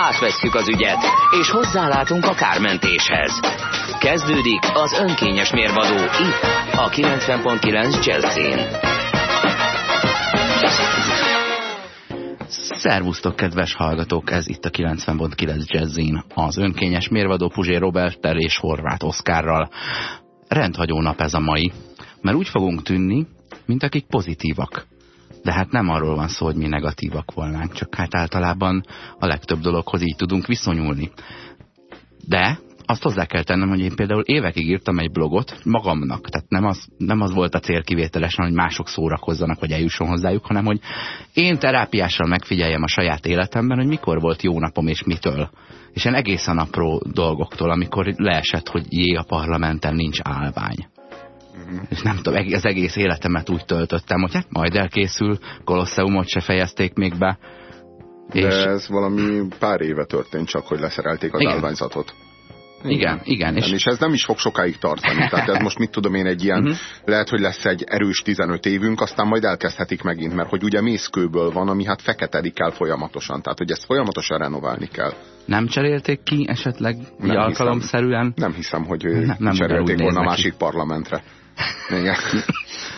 Átvesszük az ügyet, és hozzálátunk a kármentéshez. Kezdődik az önkényes mérvadó itt, a 90.9 Jazzin. Szervusztok, kedves hallgatók! Ez itt a 90.9 Jazzin, az önkényes mérvadó Puzsé Roberttel és Horváth Oszkárral. Rendhagyó nap ez a mai, mert úgy fogunk tűnni, mint akik pozitívak. De hát nem arról van szó, hogy mi negatívak volnánk, csak hát általában a legtöbb dologhoz így tudunk viszonyulni. De azt hozzá kell tennem, hogy én például évekig írtam egy blogot magamnak. Tehát nem az, nem az volt a cél kivételesen, hogy mások szórakozzanak, vagy eljusson hozzájuk, hanem hogy én terápiással megfigyeljem a saját életemben, hogy mikor volt jó napom és mitől. És én egészen apró dolgoktól, amikor leesett, hogy jé, a parlamenten nincs állvány. És nem tudom, az egész életemet úgy töltöttem, hogy hát majd elkészül, Kolosseumot se fejezték még be. De és... ez valami pár éve történt csak, hogy leszerelték az Igen. állványzatot. Igen, igen. És... és ez nem is fog sokáig tartani. Tehát ez most mit tudom én, egy ilyen, uh mhm. -huh. lehet, hogy lesz egy erős 15 évünk, aztán majd elkezdhetik megint, mert hogy ugye mészkőből van, ami hát feketedik el folyamatosan. Tehát, hogy ezt folyamatosan renoválni kell. Nem cserélték ki esetleg nem alkalomszerűen? Hiszem, nem hiszem, hogy nem, nem cserélték volna a másik parlamentre. Igen.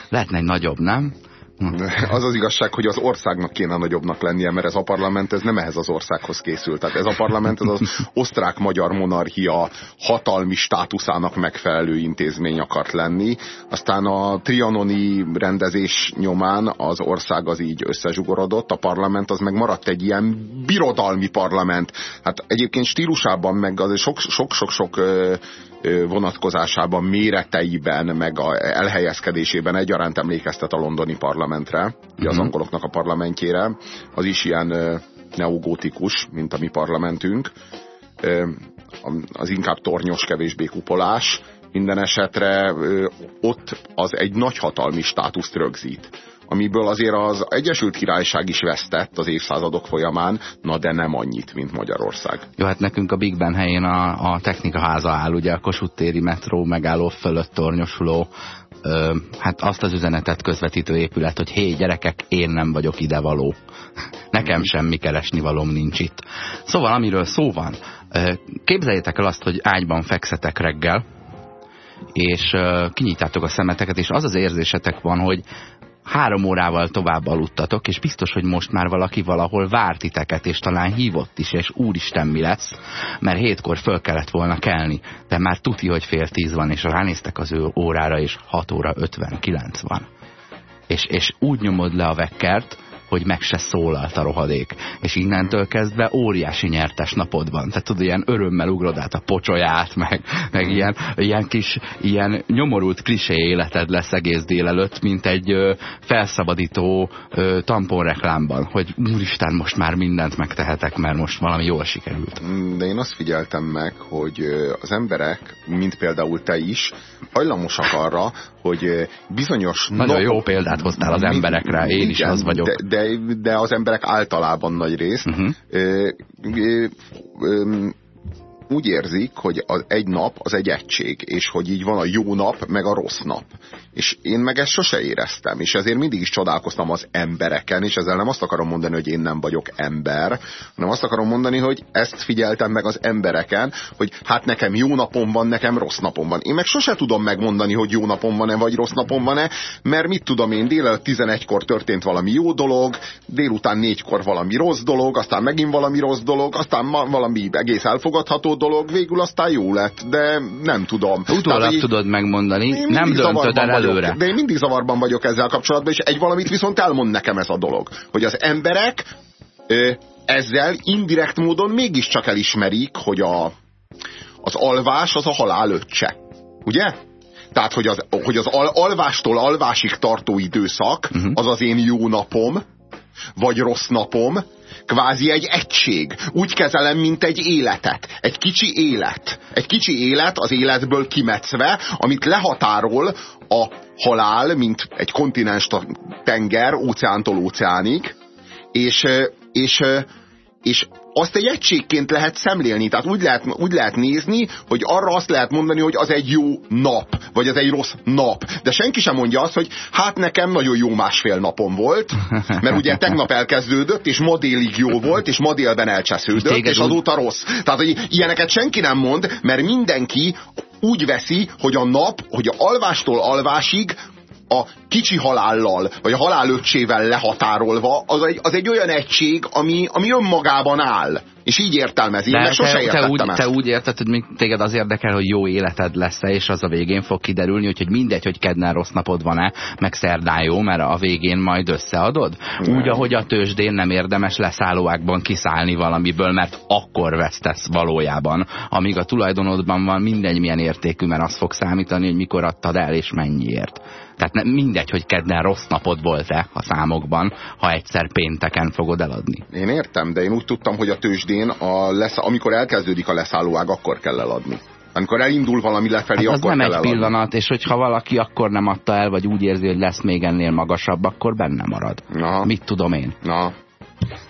Lehetne egy nagyobb, nem? Az az igazság, hogy az országnak kéne nagyobbnak lennie, mert ez a parlament ez nem ehhez az országhoz készült. Tehát ez a parlament ez az osztrák-magyar monarchia hatalmi státuszának megfelelő intézmény akart lenni. Aztán a trianoni rendezés nyomán az ország az így összezsugorodott, a parlament az meg maradt egy ilyen birodalmi parlament. Hát egyébként stílusában meg az sok-sok-sok vonatkozásában, méreteiben, meg a elhelyezkedésében egyaránt emlékeztet a londoni parlamentre, uh -huh. az mhm. angoloknak a parlamentjére. Az is ilyen neogótikus, mint a mi parlamentünk. Az inkább tornyos, kevésbé kupolás. Minden esetre ott az egy nagyhatalmi státuszt rögzít amiből azért az Egyesült Királyság is vesztett az évszázadok folyamán, na de nem annyit, mint Magyarország. Jó, hát nekünk a Big Ben helyén a, a technikaháza áll, ugye a Kossuth téri metró megálló fölött tornyosuló ö, hát azt az üzenetet közvetítő épület, hogy hé, gyerekek, én nem vagyok idevaló. Nekem semmi keresni valóm nincs itt. Szóval, amiről szó van, képzeljétek el azt, hogy ágyban fekszetek reggel, és kinyitjátok a szemeteket, és az az érzésetek van, hogy három órával tovább aludtatok, és biztos, hogy most már valaki valahol várt titeket, és talán hívott is, és úristen mi lesz, mert hétkor föl kellett volna kelni, de már tuti, hogy fél tíz van, és ránéztek az ő órára, és 6 óra 59 van. És, és úgy nyomod le a vekkert, hogy meg se szólalt a rohadék. És innentől kezdve óriási nyertes napod van. Tehát tudod, ilyen örömmel ugrod át a pocsolyát, meg, meg ilyen, ilyen kis, ilyen nyomorult klisé életed lesz egész délelőtt, mint egy ö, felszabadító ö, tamponreklámban, hogy úristen, most már mindent megtehetek, mert most valami jól sikerült. De én azt figyeltem meg, hogy az emberek, mint például te is, hajlamosak arra, hogy bizonyos... Nagyon nap... jó példát hoztál az emberekre, én is az vagyok. De, de de, az emberek általában nagy részt uh -huh. ö, ö, ö, úgy érzik, hogy az egy nap az egy egység, és hogy így van a jó nap, meg a rossz nap. És én meg ezt sose éreztem, és ezért mindig is csodálkoztam az embereken, és ezzel nem azt akarom mondani, hogy én nem vagyok ember, hanem azt akarom mondani, hogy ezt figyeltem meg az embereken, hogy hát nekem jó napom van, nekem rossz napom van. Én meg sose tudom megmondani, hogy jó napom van-e, vagy rossz napom van-e, mert mit tudom én, délelőtt 11-kor történt valami jó dolog, délután 4-kor valami rossz dolog, aztán megint valami rossz dolog, aztán valami egész elfogadható dolog, végül aztán jó lett, de nem tudom. Utólag tudod megmondani, nem döntöd el előre. Vagyok, de én mindig zavarban vagyok ezzel kapcsolatban, és egy valamit viszont elmond nekem ez a dolog, hogy az emberek ö, ezzel indirekt módon mégiscsak elismerik, hogy a, az alvás az a halál öccse. Ugye? Tehát, hogy az, hogy az al, alvástól alvásig tartó időszak, uh mhm. -huh. az az én jó napom, vagy rossz napom, kvázi egy egység. Úgy kezelem, mint egy életet. Egy kicsi élet. Egy kicsi élet az életből kimetszve, amit lehatárol a halál, mint egy kontinens tenger, óceántól óceánig, és, és, és azt egy egységként lehet szemlélni. Tehát úgy lehet, úgy lehet nézni, hogy arra azt lehet mondani, hogy az egy jó nap, vagy az egy rossz nap. De senki sem mondja azt, hogy hát nekem nagyon jó másfél napom volt, mert ugye tegnap elkezdődött, és ma délig jó volt, és ma délben elcsesződött, és, és azóta rossz. Tehát, hogy ilyeneket senki nem mond, mert mindenki úgy veszi, hogy a nap, hogy a alvástól alvásig a kicsi halállal, vagy a halál öccsével lehatárolva, az egy, az egy olyan egység, ami, ami önmagában áll. És így értelmezi. Én sose te, te, úgy, te úgy érted, hogy téged az érdekel, hogy jó életed lesz-e, és az a végén fog kiderülni, hogy mindegy, hogy kedden rossz napod van-e, meg szerdán jó, mert a végén majd összeadod. Nem. Úgy, ahogy a tőzsdén nem érdemes leszállóákban kiszállni valamiből, mert akkor vesztesz valójában. Amíg a tulajdonodban van mindegy milyen értékű, mert az fog számítani, hogy mikor adtad el, és mennyiért. Tehát nem, mindegy, hogy kedden rossz napod volt-e a számokban, ha egyszer pénteken fogod eladni. Én értem, de én úgy tudtam, hogy a tőzsdén, a lesz, amikor elkezdődik a leszállóág, akkor kell eladni. Amikor elindul valami lefelé, hát akkor az nem egy eladni. pillanat, és hogyha valaki akkor nem adta el, vagy úgy érzi, hogy lesz még ennél magasabb, akkor benne marad. Na. Mit tudom én? Na.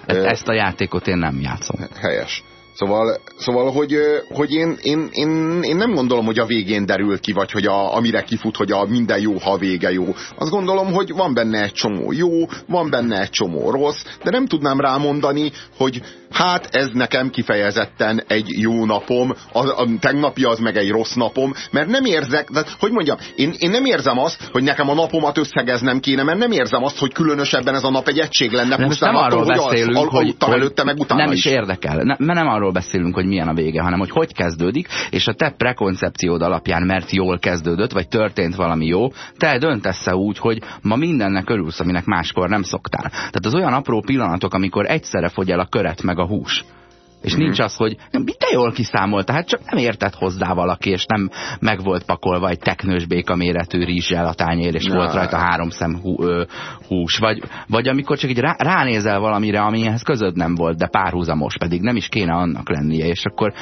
Ezt, ezt a játékot én nem játszom. Helyes. Szóval, szóval hogy, hogy én, én, én, én nem gondolom, hogy a végén derül ki, vagy hogy a, amire kifut, hogy a minden jó, ha a vége jó. Azt gondolom, hogy van benne egy csomó jó, van benne egy csomó rossz, de nem tudnám rámondani, hogy hát ez nekem kifejezetten egy jó napom, a, a tegnapi az meg egy rossz napom, mert nem érzek, de hogy mondjam, én, én nem érzem azt, hogy nekem a napomat összegeznem kéne, mert nem érzem azt, hogy különösebben ez a nap egy egység lenne, nem, pusztán nem attól, arról hogy beszélünk, al, al, hogy, előtte, meg utána Nem is, is. érdekel, ne, mert nem arról beszélünk, hogy milyen a vége, hanem hogy hogy kezdődik, és a te prekoncepciód alapján, mert jól kezdődött, vagy történt valami jó, te döntesz -e úgy, hogy ma mindennek örülsz, aminek máskor nem szoktál. Tehát az olyan apró pillanatok, amikor egyszerre fogy el a köret meg a hús. És nincs az, hogy mit te jól kiszámolta, hát csak nem értett hozzá valaki, és nem meg volt pakolva egy teknős béka méretű rizssel a tányér, és ja. volt rajta három szem hú, ö, hús. Vagy, vagy amikor csak így rá, ránézel valamire, amihez közöd nem volt, de párhuzamos, pedig nem is kéne annak lennie, és akkor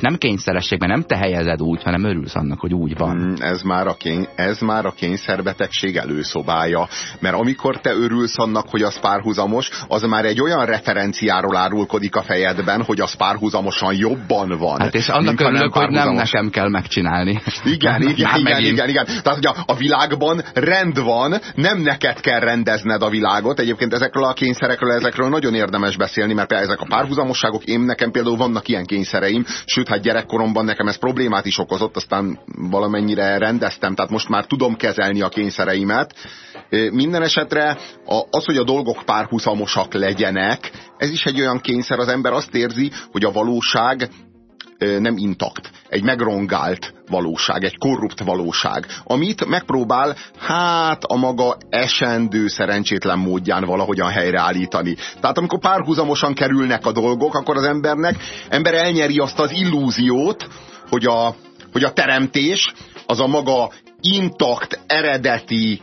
nem kényszerességben nem te helyezed úgy, hanem örülsz annak, hogy úgy van. Mm, ez, már a kény, ez már a kényszerbetegség előszobája, mert amikor te örülsz annak, hogy az párhuzamos, az már egy olyan referenciáról árulkodik a fejedben, hogy az párhuzamosan jobban van. Hát és annak örülök, hogy nem nekem kell megcsinálni. Igen, igen, igen, igen, igen. Tehát, hogy a, a világban rend van, nem neked kell rendezned a világot. Egyébként ezekről a kényszerekről, ezekről nagyon érdemes beszélni, mert ezek a párhuzamosságok, én nekem például vannak ilyen kényszereim, sőt, hát gyerekkoromban nekem ez problémát is okozott, aztán valamennyire rendeztem, tehát most már tudom kezelni a kényszereimet. Minden esetre az, hogy a dolgok párhuzamosak legyenek, ez is egy olyan kényszer, az ember azt érzi, hogy a valóság nem intakt. Egy megrongált valóság, egy korrupt valóság, amit megpróbál hát a maga esendő szerencsétlen módján valahogyan helyreállítani. Tehát amikor párhuzamosan kerülnek a dolgok, akkor az embernek, ember elnyeri azt az illúziót, hogy a, hogy a teremtés az a maga intakt, eredeti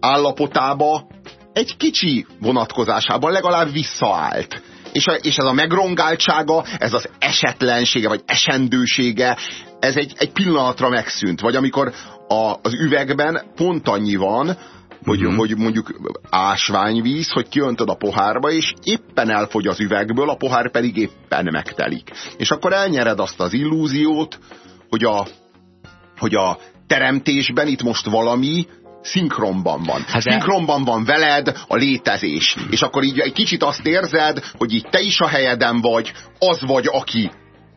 állapotába egy kicsi vonatkozásában legalább visszaállt és, a, és ez a megrongáltsága, ez az esetlensége, vagy esendősége, ez egy, egy pillanatra megszűnt. Vagy amikor a, az üvegben pont annyi van, hogy, uh-huh. hogy mondjuk ásványvíz, hogy kiöntöd a pohárba, és éppen elfogy az üvegből, a pohár pedig éppen megtelik. És akkor elnyered azt az illúziót, hogy a, hogy a teremtésben itt most valami szinkronban van. Hát szinkronban van veled a létezés. És akkor így egy kicsit azt érzed, hogy így te is a helyeden vagy, az vagy, aki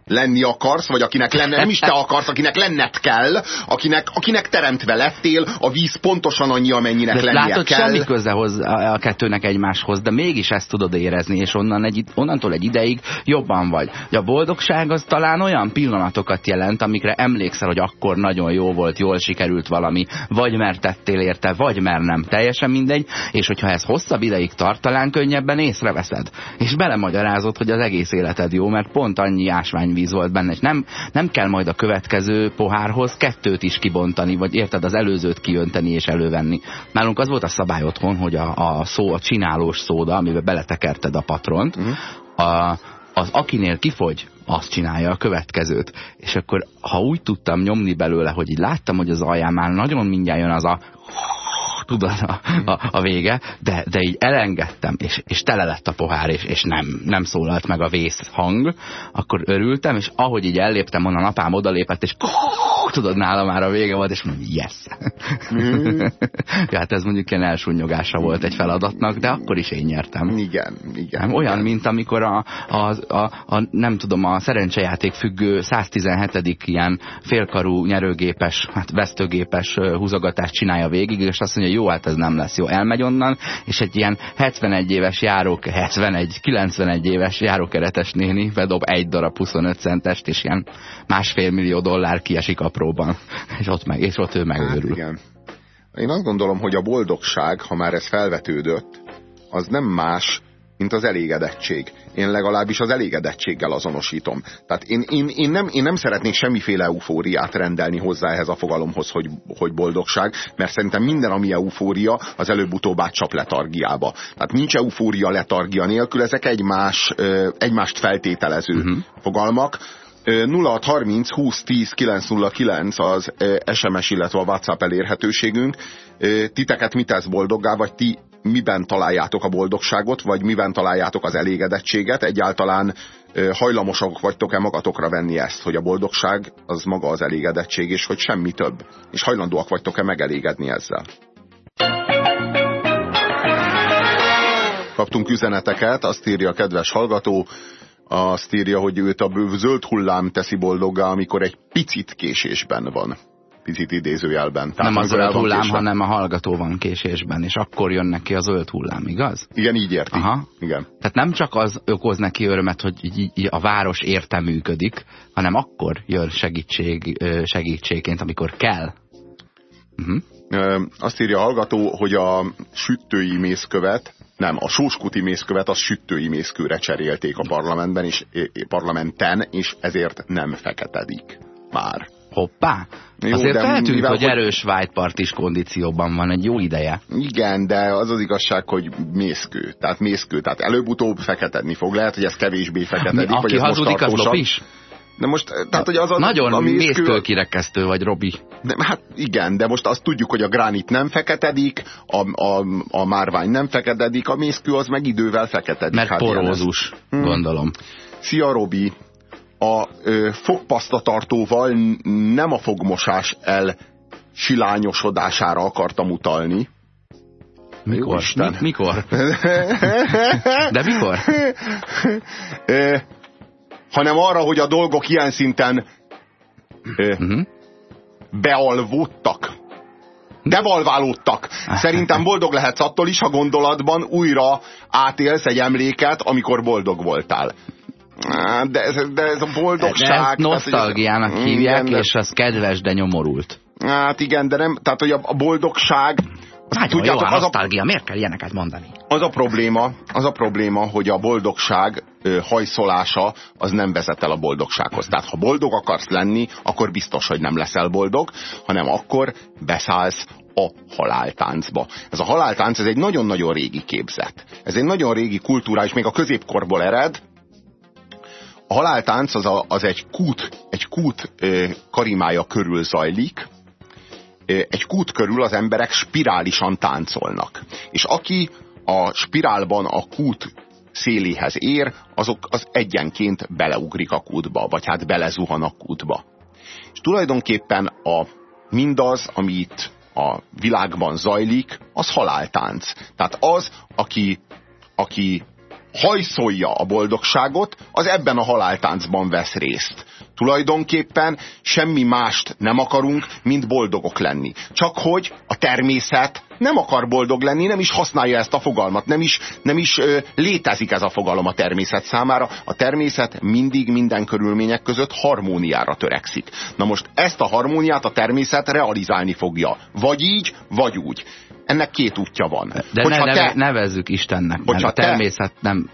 lenni akarsz, vagy akinek lenne, nem is te akarsz, akinek lenned kell, akinek, akinek teremtve lettél, a víz pontosan annyi, amennyinek de lennie látod, kell. semmi köze a kettőnek egymáshoz, de mégis ezt tudod érezni, és onnan egy, onnantól egy ideig jobban vagy. De a boldogság az talán olyan pillanatokat jelent, amikre emlékszel, hogy akkor nagyon jó volt, jól sikerült valami, vagy mert tettél érte, vagy mert nem. Teljesen mindegy, és hogyha ez hosszabb ideig tart, talán könnyebben észreveszed. És belemagyarázod, hogy az egész életed jó, mert pont annyi ásvány víz volt benne, és nem, nem kell majd a következő pohárhoz kettőt is kibontani, vagy érted, az előzőt kiönteni és elővenni. Nálunk az volt a szabály otthon, hogy a, a, szó, a csinálós szóda, amiben beletekerted a patront, uh mhm. -huh. a, az akinél kifogy, azt csinálja a következőt. És akkor, ha úgy tudtam nyomni belőle, hogy így láttam, hogy az alján már nagyon mindjárt jön az a tudod a, a, a vége, de, de így elengedtem, és, és tele lett a pohár, és, és nem, nem szólalt meg a vész hang, akkor örültem, és ahogy így elléptem, onnan apám odalépett, és tudod, nála már a vége volt, és mondom, yes. Mm. ja, hát ez mondjuk ilyen elsúnyogása volt egy feladatnak, de akkor is én nyertem. Igen, igen. Olyan, igen. mint amikor a, a, a, a, nem tudom, a szerencsejáték függő 117. ilyen félkarú nyerőgépes, hát vesztőgépes húzogatást csinálja végig, és azt mondja, jó, hát ez nem lesz jó. Elmegy onnan, és egy ilyen 71 éves járók, 71, 91 éves járókeretes néni bedob egy darab 25 centest, és ilyen másfél millió dollár kiesik apróban. És ott, meg, és ott ő megőrül. Hát igen. Én azt gondolom, hogy a boldogság, ha már ez felvetődött, az nem más, mint az elégedettség. Én legalábbis az elégedettséggel azonosítom. Tehát én, én, én, nem, én nem szeretnék semmiféle eufóriát rendelni hozzá ehhez a fogalomhoz, hogy, hogy boldogság, mert szerintem minden, ami eufória, az előbb-utóbb átcsap letargiába. Tehát nincs eufória letargia nélkül, ezek egymás, egymást feltételező uh mhm. -huh. fogalmak. 0630 20 10 909 az SMS, illetve a WhatsApp elérhetőségünk. Titeket mit tesz boldoggá, vagy ti miben találjátok a boldogságot, vagy miben találjátok az elégedettséget, egyáltalán hajlamosak vagytok-e magatokra venni ezt, hogy a boldogság az maga az elégedettség, és hogy semmi több. És hajlandóak vagytok-e megelégedni ezzel. Kaptunk üzeneteket, azt írja a kedves hallgató, azt írja, hogy őt a zöld hullám teszi boldoggá, amikor egy picit késésben van picit idézőjelben. Tehát nem a zöld hullám, késve. hanem a hallgató van késésben, és akkor jön neki a zöld hullám, igaz? Igen, így érti. Aha. Igen. Tehát nem csak az okoz neki örömet, hogy így, így a város érte működik, hanem akkor jön segítség, segítségként, amikor kell. Uh -huh. Ö, azt írja a hallgató, hogy a sütői mészkövet nem, a sóskuti mészkövet az sütői mészkőre cserélték a parlamentben, és, parlamenten, és ezért nem feketedik már. Hoppá! Jó, Azért feltűnt, mivel, hogy erős white is kondícióban van egy jó ideje. Igen, de az az igazság, hogy mészkő. Tehát mészkő. Tehát előbb-utóbb feketedni fog. Lehet, hogy ez kevésbé feketedik. Mi, aki ez hazudik, az lop is? De most, tehát, hogy az a, Nagyon a mészkő... kirekesztő vagy, Robi. De, hát igen, de most azt tudjuk, hogy a gránit nem feketedik, a, a, a márvány nem feketedik, a mészkő az meg idővel feketedik. Mert hát porózus, hmm. gondolom. Szia, Robi! A ö, fogpasztatartóval nem a fogmosás el silányosodására akartam utalni. Mikor? Mi, mikor? De mikor? Ö, hanem arra, hogy a dolgok ilyen szinten ö, uh mhm. -huh. bealvódtak. Devalválódtak. Szerintem boldog lehetsz attól is, ha gondolatban újra átélsz egy emléket, amikor boldog voltál. De ez, de ez a boldogság... De ezt nosztalgiának tehát, hívják, igen, és az kedves, de nyomorult. Hát igen, de nem, tehát hogy a boldogság... Nagyon tudjátok, jó a nosztalgia, miért kell ilyeneket mondani? Az a probléma, az a probléma, hogy a boldogság ö, hajszolása az nem vezet el a boldogsághoz. Tehát ha boldog akarsz lenni, akkor biztos, hogy nem leszel boldog, hanem akkor beszállsz a haláltáncba. Ez a haláltánc, ez egy nagyon-nagyon régi képzet. Ez egy nagyon régi kultúra, és még a középkorból ered, a haláltánc az, a, az egy kút, egy kút karimája körül zajlik, egy kút körül az emberek spirálisan táncolnak. És aki a spirálban a kút széléhez ér, azok az egyenként beleugrik a kútba, vagy hát belezuhan a kútba. És tulajdonképpen a, mindaz, amit a világban zajlik, az haláltánc. Tehát az, aki, aki hajszolja a boldogságot, az ebben a haláltáncban vesz részt. Tulajdonképpen semmi mást nem akarunk, mint boldogok lenni. Csak hogy a természet nem akar boldog lenni, nem is használja ezt a fogalmat, nem is, nem is ö, létezik ez a fogalom a természet számára. A természet mindig minden körülmények között harmóniára törekszik. Na most ezt a harmóniát a természet realizálni fogja. Vagy így, vagy úgy ennek két útja van. De ne, te, nevezzük Istennek, mert a természet te, nem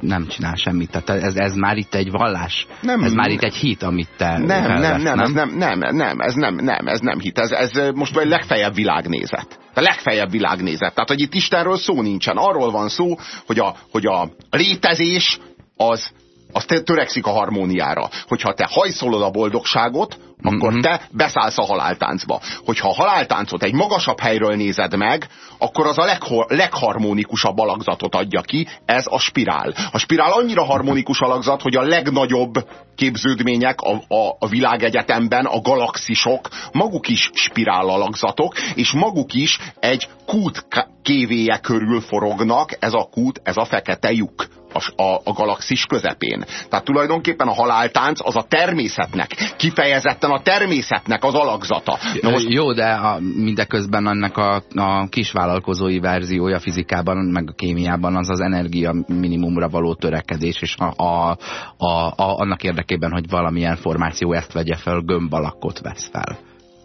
nem csinál semmit. Tehát ez, ez már itt egy vallás. Nem, ez már itt egy hit, amit te nem, nem, nem, nem, ez nem, nem, nem, ez nem, nem, ez nem hit. Ez, ez most egy legfeljebb világnézet. A legfeljebb világnézet. Tehát, hogy itt Istenről szó nincsen. Arról van szó, hogy a, hogy a létezés az az törekszik a harmóniára. Hogyha te hajszolod a boldogságot, akkor mm -hmm. te beszállsz a haláltáncba. Hogyha a haláltáncot egy magasabb helyről nézed meg, akkor az a legharmonikusabb alakzatot adja ki, ez a spirál. A spirál annyira harmonikus alakzat, hogy a legnagyobb képződmények a, a, a világegyetemben, a galaxisok, maguk is spirál alakzatok, és maguk is egy kút kévéje körül forognak, ez a kút, ez a fekete lyuk a, a, a galaxis közepén. Tehát tulajdonképpen a haláltánc az a természetnek, kifejezetten a természetnek az alakzata. Na most... Jó, de a, mindeközben ennek a, a kisvállalkozói verziója fizikában, meg a kémiában az az energia minimumra való törekedés, és a, a, a, a, annak érdekében, hogy valamilyen formáció ezt vegye fel, gömbalakot vesz fel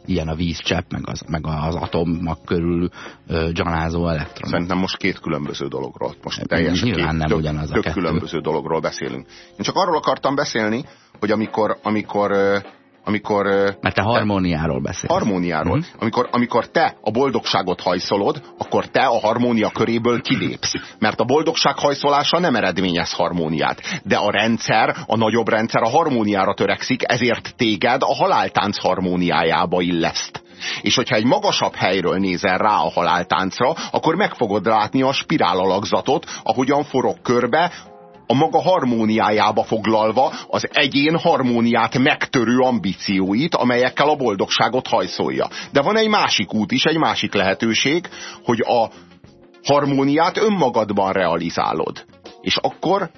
ilyen a vízcsepp, meg az, meg az atomok körül ö, gyanázó elektron. Szerintem most két különböző dologról, most teljesen Nyilván két, nem tök, ugyanaz a tök kettő. különböző dologról beszélünk. Én csak arról akartam beszélni, hogy amikor, amikor amikor... Mert te harmóniáról beszélsz. Harmóniáról. Mm. Amikor, amikor te a boldogságot hajszolod, akkor te a harmónia köréből kilépsz. Mert a boldogság hajszolása nem eredményez harmóniát. De a rendszer, a nagyobb rendszer a harmóniára törekszik, ezért téged a haláltánc harmóniájába illeszt. És hogyha egy magasabb helyről nézel rá a haláltáncra, akkor meg fogod látni a spirál alakzatot, ahogyan forog körbe, a maga harmóniájába foglalva az egyén harmóniát megtörő ambícióit, amelyekkel a boldogságot hajszolja. De van egy másik út is, egy másik lehetőség, hogy a harmóniát önmagadban realizálod. És akkor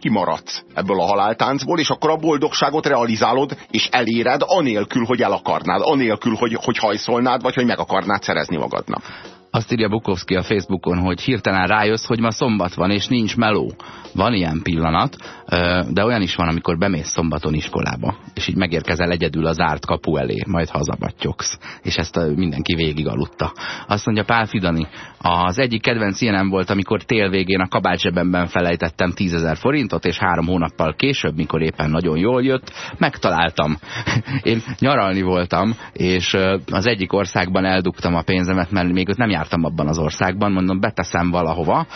kimaradsz ebből a haláltáncból, és akkor a boldogságot realizálod, és eléred, anélkül, hogy el akarnád, anélkül, hogy, hogy hajszolnád, vagy hogy meg akarnád szerezni magadnak. Azt írja Bukowski a Facebookon, hogy hirtelen rájössz, hogy ma szombat van, és nincs meló. Van ilyen pillanat, de olyan is van, amikor bemész szombaton iskolába, és így megérkezel egyedül az zárt kapu elé, majd hazabattyogsz. És ezt mindenki végig aludta. Azt mondja Pál Fidani, az egyik kedvenc ilyenem volt, amikor tél végén a kabátzsebemben felejtettem 10 forintot, és három hónappal később, mikor éppen nagyon jól jött, megtaláltam. Én nyaralni voltam, és az egyik országban eldugtam a pénzemet, mert még ott nem jártam abban az országban, mondom, beteszem valahova,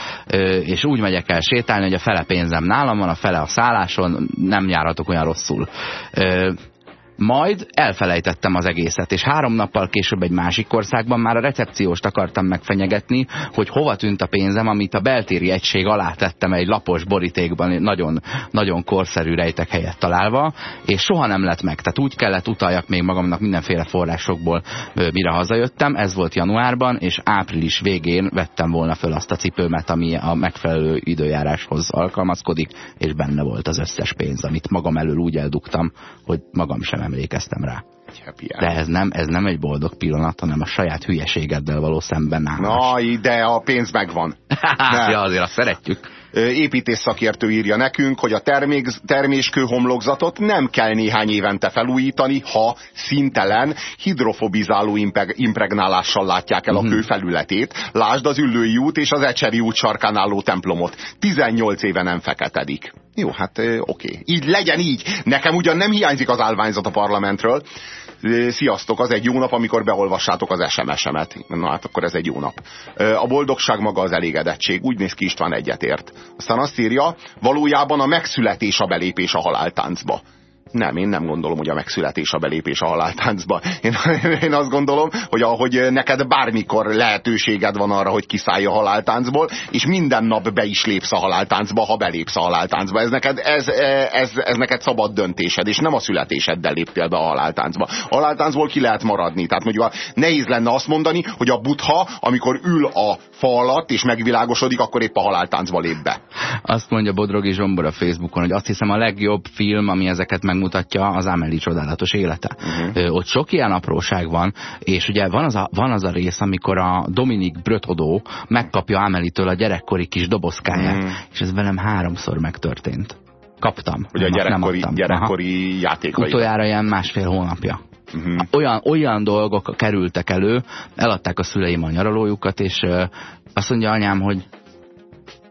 és úgy megyek el sétálni, hogy a fele pénzem nálam van, a fele a szálláson, nem járhatok olyan rosszul. Majd elfelejtettem az egészet, és három nappal később egy másik országban már a recepcióst akartam megfenyegetni, hogy hova tűnt a pénzem, amit a beltéri egység alá tettem egy lapos borítékban, nagyon, nagyon korszerű rejtek helyet találva, és soha nem lett meg. Tehát úgy kellett utaljak még magamnak mindenféle forrásokból, mire hazajöttem. Ez volt januárban, és április végén vettem volna föl azt a cipőmet, ami a megfelelő időjáráshoz alkalmazkodik, és benne volt az összes pénz, amit magam elől úgy eldugtam, hogy magam sem emlékeztem rá. De ez nem, ez nem egy boldog pillanat, hanem a saját hülyeségeddel való szemben áll. Na, de a pénz megvan. ja, azért azt szeretjük. Építész szakértő írja nekünk, hogy a termék, terméskő homlokzatot nem kell néhány évente felújítani, ha szintelen hidrofobizáló impregnálással látják el a mhm. kő felületét. Lásd az Üllői út és az Ecseri út sarkán álló templomot. 18 éve nem feketedik. Jó, hát oké. Így legyen így. Nekem ugyan nem hiányzik az állványzat a parlamentről. Sziasztok, az egy jó nap, amikor beolvassátok az SMS-emet. Na hát akkor ez egy jó nap. A boldogság maga az elégedettség. Úgy néz ki István egyetért. Aztán azt írja, valójában a megszületés a belépés a haláltáncba. Nem, én nem gondolom, hogy a megszületés a belépés a haláltáncba. Én, én azt gondolom, hogy ahogy neked bármikor lehetőséged van arra, hogy kiszállj a haláltáncból, és minden nap be is lépsz a haláltáncba, ha belépsz a haláltáncba. Ez neked, ez, ez, ez neked szabad döntésed, és nem a születéseddel léptél be a haláltáncba. A haláltáncból ki lehet maradni. Tehát mondjuk nehéz lenne azt mondani, hogy a butha, amikor ül a fa alatt, és megvilágosodik, akkor épp a haláltáncba lép be. Azt mondja Bodrogi Zsombor a Facebookon, hogy azt hiszem a legjobb film, ami ezeket meg megmutatja az Amelie csodálatos élete. Uh-huh. Ott sok ilyen apróság van, és ugye van az a, van az a rész, amikor a Dominik Brötodó megkapja Amelitől a gyerekkori kis dobozkáját, uh-huh. és ez velem háromszor megtörtént. Kaptam. Ugye a gyerekkori, nem gyerekkori játékai. Utoljára ilyen másfél hónapja. Uh-huh. Olyan, olyan dolgok kerültek elő, eladták a szüleim a nyaralójukat, és azt mondja anyám, hogy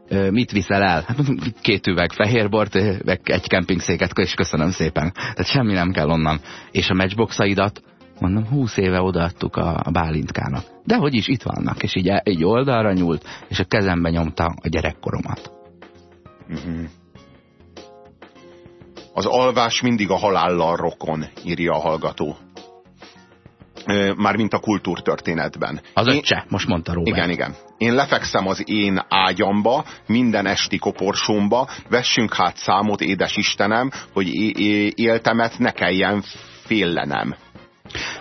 mit viszel el? Hát két üveg fehérbort, egy kempingszéket, és köszönöm szépen. Tehát semmi nem kell onnan. És a matchboxaidat, mondom, húsz éve odaadtuk a, a Bálintkának. De hogy is itt vannak, és így, így oldalra nyúlt, és a kezembe nyomta a gyerekkoromat. Mhm. -huh. Az alvás mindig a halállal rokon, írja a hallgató. Mármint a kultúrtörténetben. Az én... öccse, most mondta Robert. Igen, igen. Én lefekszem az én ágyamba, minden esti koporsomba, vessünk hát számot, édes Istenem, hogy éltemet ne kelljen féllenem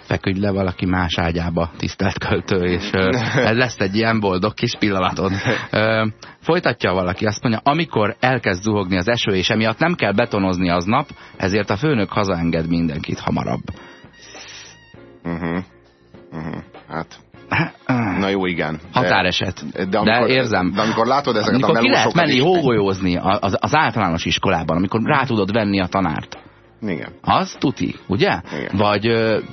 feküdj le valaki más ágyába, tisztelt költő, és ez lesz egy ilyen boldog kis pillanatod. Folytatja valaki, azt mondja, amikor elkezd zuhogni az eső, és emiatt nem kell betonozni aznap, ezért a főnök hazaenged mindenkit hamarabb. Uh -huh. Uh -huh. Hát Na jó, igen. Határeset. De, amikor, de érzem. De amikor látod ezeket amikor a ki lehet menni hógolyózni az, az általános iskolában, amikor rá tudod venni a tanárt. Igen. Az tuti, ugye? Igen. Vagy,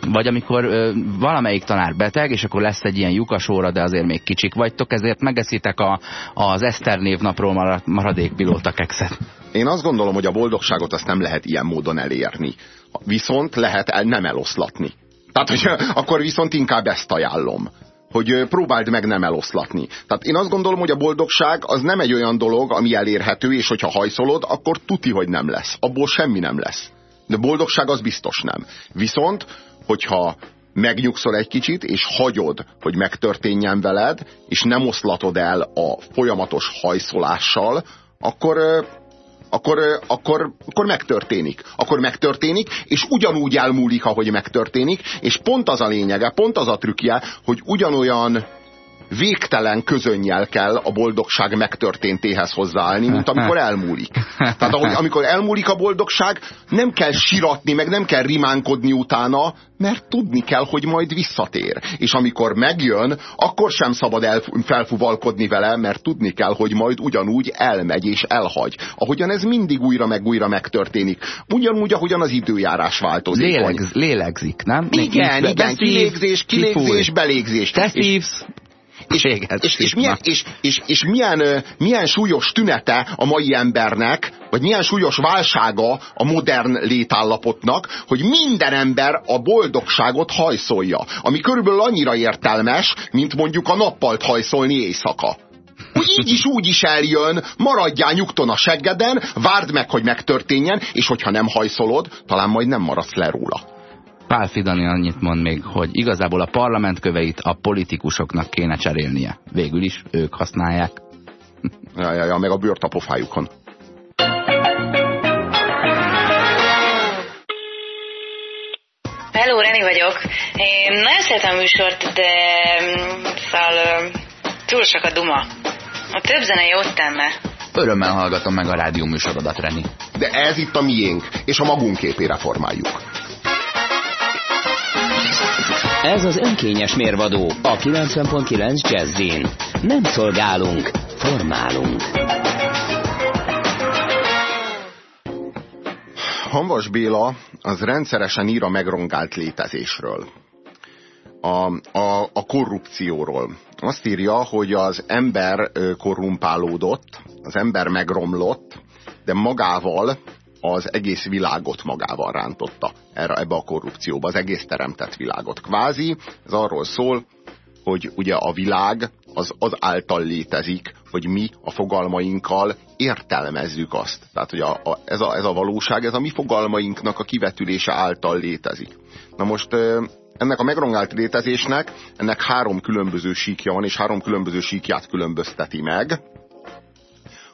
vagy amikor valamelyik tanár beteg, és akkor lesz egy ilyen lyukasóra, de azért még kicsik vagytok, ezért megeszitek a, az Eszter névnapról marad, maradék pilóta kekszet. Én azt gondolom, hogy a boldogságot azt nem lehet ilyen módon elérni. Viszont lehet el nem eloszlatni. Tehát, hogy akkor viszont inkább ezt ajánlom hogy próbáld meg nem eloszlatni. Tehát én azt gondolom, hogy a boldogság az nem egy olyan dolog, ami elérhető, és hogyha hajszolod, akkor tuti, hogy nem lesz. Abból semmi nem lesz. De boldogság az biztos nem. Viszont, hogyha megnyugszol egy kicsit, és hagyod, hogy megtörténjen veled, és nem oszlatod el a folyamatos hajszolással, akkor, akkor, akkor, akkor megtörténik. Akkor megtörténik, és ugyanúgy elmúlik, ahogy megtörténik, és pont az a lényege, pont az a trükkje, hogy ugyanolyan végtelen közönnyel kell a boldogság megtörténtéhez hozzáállni, mint amikor elmúlik. Tehát ahogy, amikor elmúlik a boldogság, nem kell siratni, meg nem kell rimánkodni utána, mert tudni kell, hogy majd visszatér. És amikor megjön, akkor sem szabad el, felfuvalkodni vele, mert tudni kell, hogy majd ugyanúgy elmegy és elhagy. Ahogyan ez mindig újra meg újra megtörténik. Ugyanúgy, ahogyan az időjárás változik. Lélegz, lélegzik, nem? Igen, igen, kilégzés, kilégzés, belégzés. Te szívsz, és, és, és, milyen, és, és, és milyen, milyen súlyos tünete a mai embernek, vagy milyen súlyos válsága a modern létállapotnak, hogy minden ember a boldogságot hajszolja. Ami körülbelül annyira értelmes, mint mondjuk a nappalt hajszolni éjszaka. Hogy így is úgy is eljön, maradjál nyugton a seggeden, várd meg, hogy megtörténjen, és hogyha nem hajszolod, talán majd nem maradsz le róla. Pál Fidani annyit mond még, hogy igazából a parlament köveit a politikusoknak kéne cserélnie. Végül is ők használják. Ja, ja, ja, meg a bőrt a pofájukon. Hello, Reni vagyok. Én nagyon szeretem a műsort, de szóval túl sok a duma. A több zene jót tenne. Örömmel hallgatom meg a rádió műsorodat, Reni. De ez itt a miénk, és a magunk képére formáljuk. Ez az önkényes mérvadó a 90.9 Jazzin. Nem szolgálunk, formálunk. Hanvas Béla az rendszeresen ír a megrongált létezésről. A, a, a korrupcióról. Azt írja, hogy az ember korrumpálódott, az ember megromlott, de magával az egész világot magával rántotta erre, ebbe a korrupcióba, az egész teremtett világot. Kvázi ez arról szól, hogy ugye a világ az, az által létezik, hogy mi a fogalmainkkal értelmezzük azt. Tehát, hogy a, a, ez, a, ez a valóság, ez a mi fogalmainknak a kivetülése által létezik. Na most ennek a megrongált létezésnek, ennek három különböző síkja van, és három különböző síkját különbözteti meg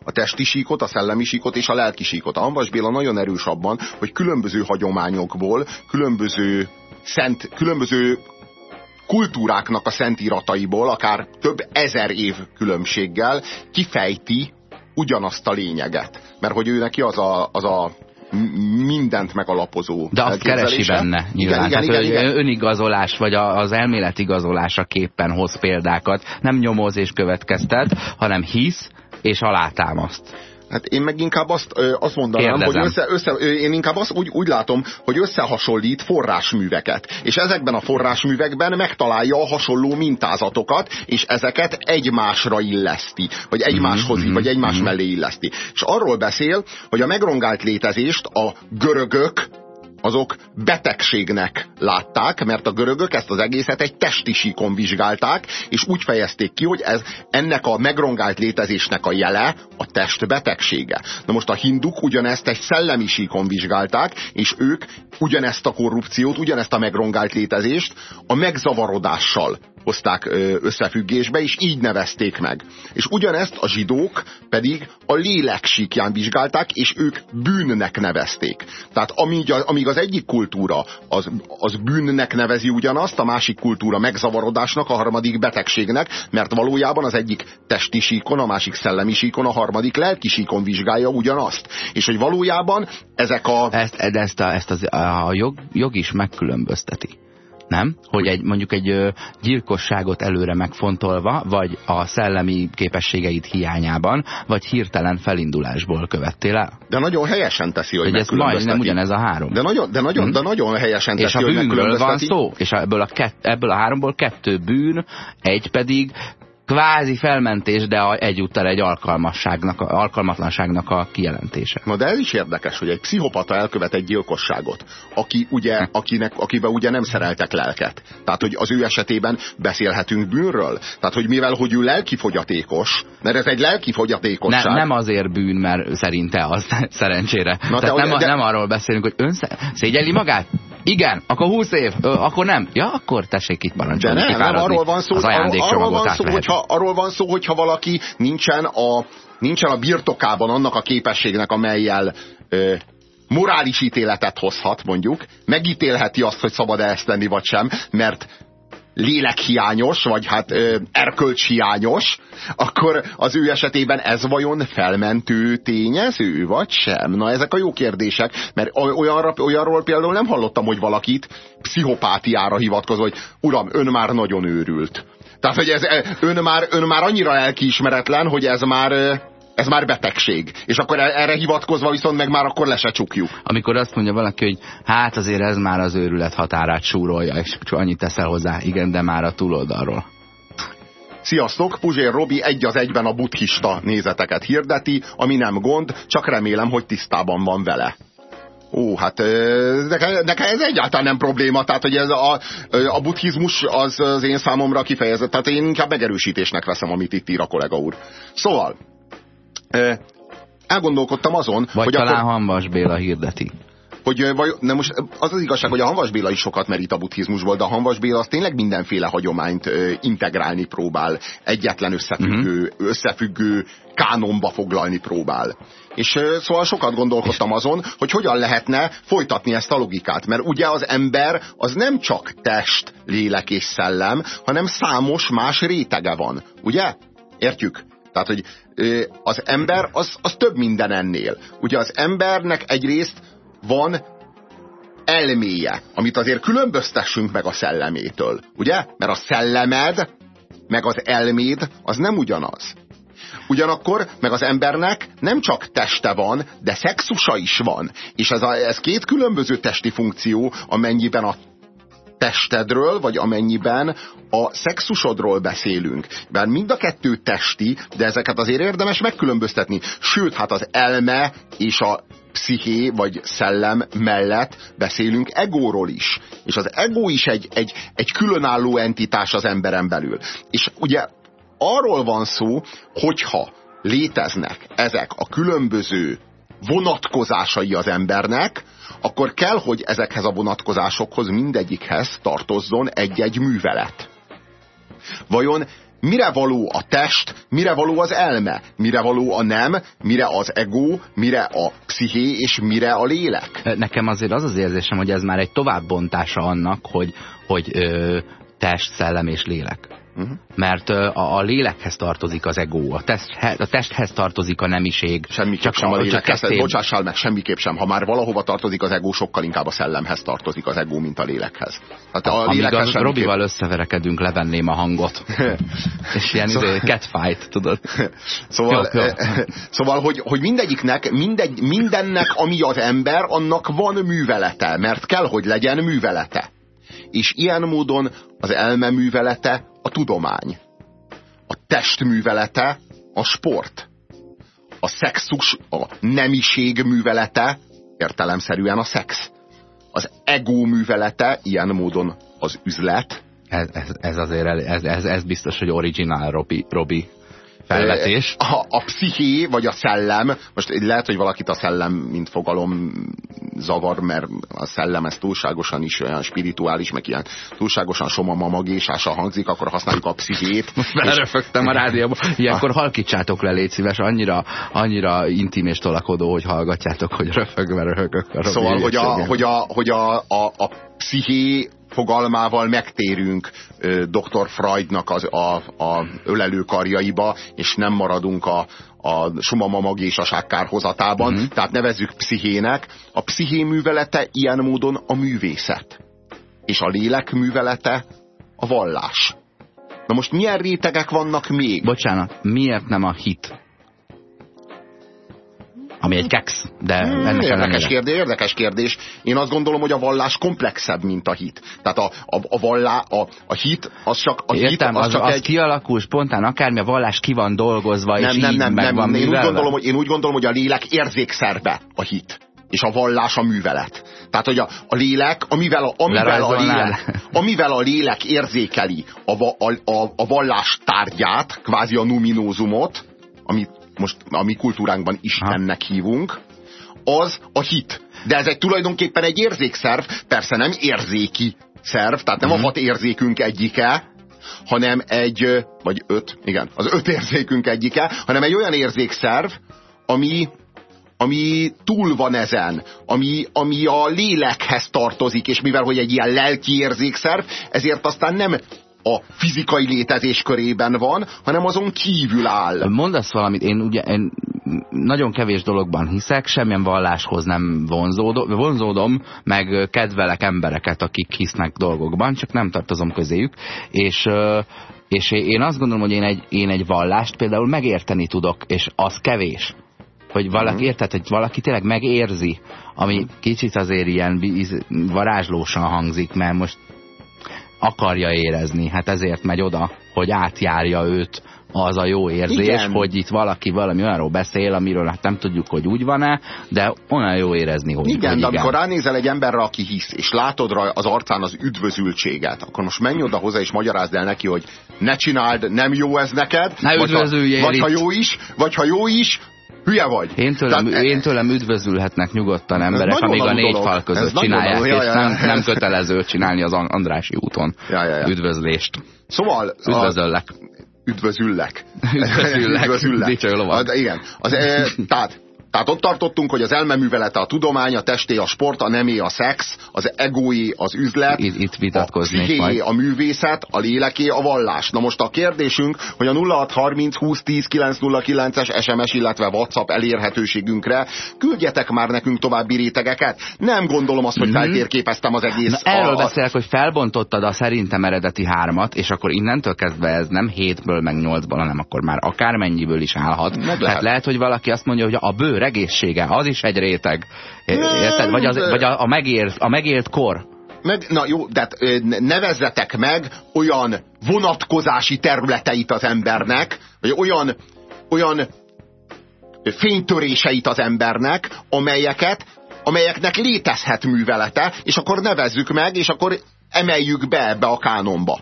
a testi síkot, a szellemi síkot és a lelki síkot. A Hanvas Béla nagyon erős abban, hogy különböző hagyományokból, különböző szent, különböző kultúráknak a szentírataiból, akár több ezer év különbséggel kifejti ugyanazt a lényeget. Mert hogy ő neki az a, az a mindent megalapozó De azt keresi benne nyilván. Igen, igen, igen, igen. Önigazolás, vagy az elmélet igazolása képpen hoz példákat. Nem nyomoz és következtet, hanem hisz, és alátámaszt. Hát én meg inkább azt, azt mondanám, Kérdezem. hogy össze, össze, én inkább azt úgy, úgy látom, hogy összehasonlít forrásműveket. És ezekben a forrásművekben megtalálja a hasonló mintázatokat, és ezeket egymásra illeszti, vagy egymáshoz, mm -hmm. vagy egymás mm -hmm. mellé illeszti. És arról beszél, hogy a megrongált létezést a görögök azok betegségnek látták, mert a görögök ezt az egészet egy testi síkon vizsgálták, és úgy fejezték ki, hogy ez ennek a megrongált létezésnek a jele a test betegsége. Na most a hinduk ugyanezt egy szellemi síkon vizsgálták, és ők ugyanezt a korrupciót, ugyanezt a megrongált létezést a megzavarodással hozták összefüggésbe, és így nevezték meg. És ugyanezt a zsidók pedig a lélek síkján vizsgálták, és ők bűnnek nevezték. Tehát amíg, amíg az egyik kultúra az, az bűnnek nevezi ugyanazt, a másik kultúra megzavarodásnak, a harmadik betegségnek, mert valójában az egyik testi síkon, a másik szellemi síkon, a harmadik lelki síkon vizsgálja ugyanazt. És hogy valójában ezek a... Ezt, ezt, a, ezt az, a jog, jog is megkülönbözteti nem? Hogy egy, mondjuk egy gyilkosságot előre megfontolva, vagy a szellemi képességeit hiányában, vagy hirtelen felindulásból követtél el. De nagyon helyesen teszi, hogy, hogy ez majdnem ugyanez a három. De nagyon, de nagyon, hmm? de nagyon helyesen teszi, És a bűnről van szó, és ebből a, kett, ebből a háromból kettő bűn, egy pedig kvázi felmentés, de egyúttal egy alkalmasságnak, alkalmatlanságnak a kijelentése. Na de ez is érdekes, hogy egy pszichopata elkövet egy gyilkosságot, aki ugye, akinek, akiben ugye nem szereltek lelket. Tehát, hogy az ő esetében beszélhetünk bűnről. Tehát, hogy mivel, hogy ő lelki fogyatékos, mert ez egy lelki fogyatékosság. Ne, nem azért bűn, mert szerinte az szerencsére. Na, Tehát de, nem, de... nem arról beszélünk, hogy ön szégyeli magát? Igen, akkor 20 év, ö, akkor nem. Ja, akkor tessék itt parancsolni. De nem, nem arról van szó, arról, arról van szó hogyha, arról van szó, hogyha valaki nincsen a, nincsen a birtokában annak a képességnek, amelyel ö, morális ítéletet hozhat, mondjuk, megítélheti azt, hogy szabad-e ezt tenni, vagy sem, mert lélekhiányos, vagy hát ö, erkölcshiányos, akkor az ő esetében ez vajon felmentő tényező, vagy sem? Na ezek a jó kérdések, mert olyanra, olyanról például nem hallottam, hogy valakit pszichopátiára hivatkozó, hogy uram, ön már nagyon őrült. Tehát, hogy ez, ön, már, ön már annyira lelkiismeretlen, hogy ez már ez már betegség. És akkor e- erre hivatkozva viszont meg már akkor le se csukjuk. Amikor azt mondja valaki, hogy hát azért ez már az őrület határát súrolja, és csak annyit teszel hozzá, igen, de már a túloldalról. Sziasztok, Puzsér Robi egy az egyben a buddhista nézeteket hirdeti, ami nem gond, csak remélem, hogy tisztában van vele. Ó, hát nekem, nekem ez egyáltalán nem probléma, tehát hogy ez a, a buddhizmus az, az én számomra kifejezett, tehát én inkább megerősítésnek veszem, amit itt ír a kollega úr. Szóval, elgondolkodtam azon, Vagy hogy talán akkor... Hanvas Béla hirdeti hogy vagy, nem most az az igazság, hogy a Hanvas Béla is sokat merít a buddhizmusból, de a Hanvas Béla az tényleg mindenféle hagyományt integrálni próbál, egyetlen összefüggő, uh-huh. összefüggő kánonba foglalni próbál. És szóval sokat gondolkodtam azon, hogy hogyan lehetne folytatni ezt a logikát, mert ugye az ember az nem csak test, lélek és szellem, hanem számos más rétege van, ugye? Értjük? Tehát, hogy az ember az, az több minden ennél. Ugye az embernek egyrészt van elméje, amit azért különböztessünk meg a szellemétől. Ugye? Mert a szellemed, meg az elméd, az nem ugyanaz. Ugyanakkor meg az embernek nem csak teste van, de szexusa is van. És ez, a, ez két különböző testi funkció, amennyiben a testedről, vagy amennyiben a szexusodról beszélünk. Mert mind a kettő testi, de ezeket azért érdemes megkülönböztetni. Sőt, hát az elme és a psziché vagy szellem mellett beszélünk egóról is. És az ego is egy, egy, egy különálló entitás az emberen belül. És ugye arról van szó, hogyha léteznek ezek a különböző vonatkozásai az embernek, akkor kell, hogy ezekhez a vonatkozásokhoz mindegyikhez tartozzon egy-egy művelet. Vajon mire való a test, mire való az elme, mire való a nem, mire az ego, mire a psziché, és mire a lélek? Nekem azért az az érzésem, hogy ez már egy továbbbontása annak, hogy, hogy ö, test, szellem és lélek. Uh-huh. Mert a, a lélekhez tartozik az ego, a, test, a testhez tartozik a nemiség. Semmiképp csak sem a, a lélekhez, ketté... bocsássál meg, semmiképp sem. Ha már valahova tartozik az ego, sokkal inkább a szellemhez tartozik az ego, mint a lélekhez. Hát a Amíg a semmiképp... Robival összeverekedünk, levenném a hangot. És ilyen szóval... izé, catfight, tudod? Szóval, jó, jó. szóval hogy, hogy mindegyiknek, mindegy, mindennek, ami az ember, annak van művelete, mert kell, hogy legyen művelete. És ilyen módon az elme művelete a tudomány. A test művelete a sport. A szexus, a nemiség művelete értelemszerűen a szex. Az ego művelete ilyen módon az üzlet. Ez, ez, ez azért ez, ez, ez biztos, hogy originál Robi, Robi felvetés. A, a psziché, vagy a szellem, most lehet, hogy valakit a szellem, mint fogalom zavar, mert a szellem ez túlságosan is olyan spirituális, meg ilyen túlságosan somamamagésással hangzik, akkor használjuk a pszichét. Berefögtem a rádióba. Ilyenkor halkítsátok le, légy szíves, annyira, annyira intim és tolakodó, hogy hallgatjátok, hogy röfög, mert röhögök. Szóval, hogy a, hogy a, hogy a, a, a psziché fogalmával megtérünk dr. Freudnak az, a, a ölelőkarjaiba, és nem maradunk a, a sumamamag és a sákkárhozatában, uh-huh. tehát nevezzük pszichének. A psziché művelete ilyen módon a művészet. És a lélek művelete a vallás. Na most milyen rétegek vannak még? Bocsánat, miért nem a hit? Ami egy keksz, de hmm, ennek érdekes kérdés, érdekes kérdés. Én azt gondolom, hogy a vallás komplexebb, mint a hit. Tehát a, a, a, vallá, a, a hit, az csak, a Értem, hit, az, az csak az egy... kialakul spontán, akármi a vallás ki van dolgozva, nem, és nem, nem, nem, van én úgy, gondolom, hogy, én úgy gondolom, hogy a lélek érzékszerve a hit és a vallás a művelet. Tehát, hogy a, a lélek, amivel a, amivel, a lélek, amivel a lélek érzékeli a, a, a, a vallás tárgyát, kvázi a numinózumot, amit most a mi kultúránkban Istennek hívunk, az a hit. De ez egy tulajdonképpen egy érzékszerv, persze nem érzéki szerv, tehát nem -huh. a mhm. hat érzékünk egyike, hanem egy, vagy öt, igen, az öt érzékünk egyike, hanem egy olyan érzékszerv, ami, ami túl van ezen, ami, ami a lélekhez tartozik, és mivel hogy egy ilyen lelki érzékszerv, ezért aztán nem a fizikai létezés körében van, hanem azon kívül áll. Mondasz valamit, én ugye én nagyon kevés dologban hiszek, semmilyen valláshoz nem vonzódom, vonzódom, meg kedvelek embereket, akik hisznek dolgokban, csak nem tartozom közéjük, és és én azt gondolom, hogy én egy, én egy vallást például megérteni tudok, és az kevés. Hogy valaki, mm. érted, hogy valaki tényleg megérzi, ami kicsit azért ilyen varázslósan hangzik, mert most akarja érezni. Hát ezért megy oda, hogy átjárja őt az a jó érzés, igen. hogy itt valaki valami olyanról beszél, amiről hát nem tudjuk, hogy úgy van-e, de olyan jó érezni, hogy igen. Hogy de amikor ránézel egy emberre, aki hisz, és látod az arcán az üdvözültséget, akkor most menj oda hozzá, és magyarázd el neki, hogy ne csináld, nem jó ez neked, ne vagy, ha, vagy ha jó is, vagy ha jó is, Hülye vagy. Én tőlem, Tehát, én tőlem üdvözülhetnek nyugodtan emberek, amíg a négy dolog. fal között ez csinálják, és ja, ja, nem, nem kötelező csinálni az Andrási úton ja, ja, ja. üdvözlést. Szóval... Üdvözöllek. A... Üdvözüllek. Üdvözüllek. Üdvözüllek. Az, igen. Az, e, tehát tehát ott tartottunk, hogy az elmeművelete a tudomány, a testé a sport, a nemé a szex, az egói az üzlet, itt, itt vitatkoznék a majd. a művészet, a léleké a vallás. Na most a kérdésünk, hogy a 0630 20 10 909-es SMS, illetve WhatsApp elérhetőségünkre küldjetek már nekünk további rétegeket. Nem gondolom azt, hogy mhm. feltérképeztem az egész. Na, erről a... beszélek, hogy felbontottad a szerintem eredeti hármat, és akkor innentől kezdve ez nem hétből, meg nyolcból, hanem akkor már akármennyiből is állhat. Meg lehet. Hát lehet, hogy valaki azt mondja, hogy a bőr egészsége, az is egy réteg. Érted? Vagy, az, vagy a, a, megélt, a megélt kor. Meg, na jó, de nevezzetek meg olyan vonatkozási területeit az embernek, vagy olyan, olyan fénytöréseit az embernek, amelyeket, amelyeknek létezhet művelete, és akkor nevezzük meg, és akkor emeljük be ebbe a kánonba.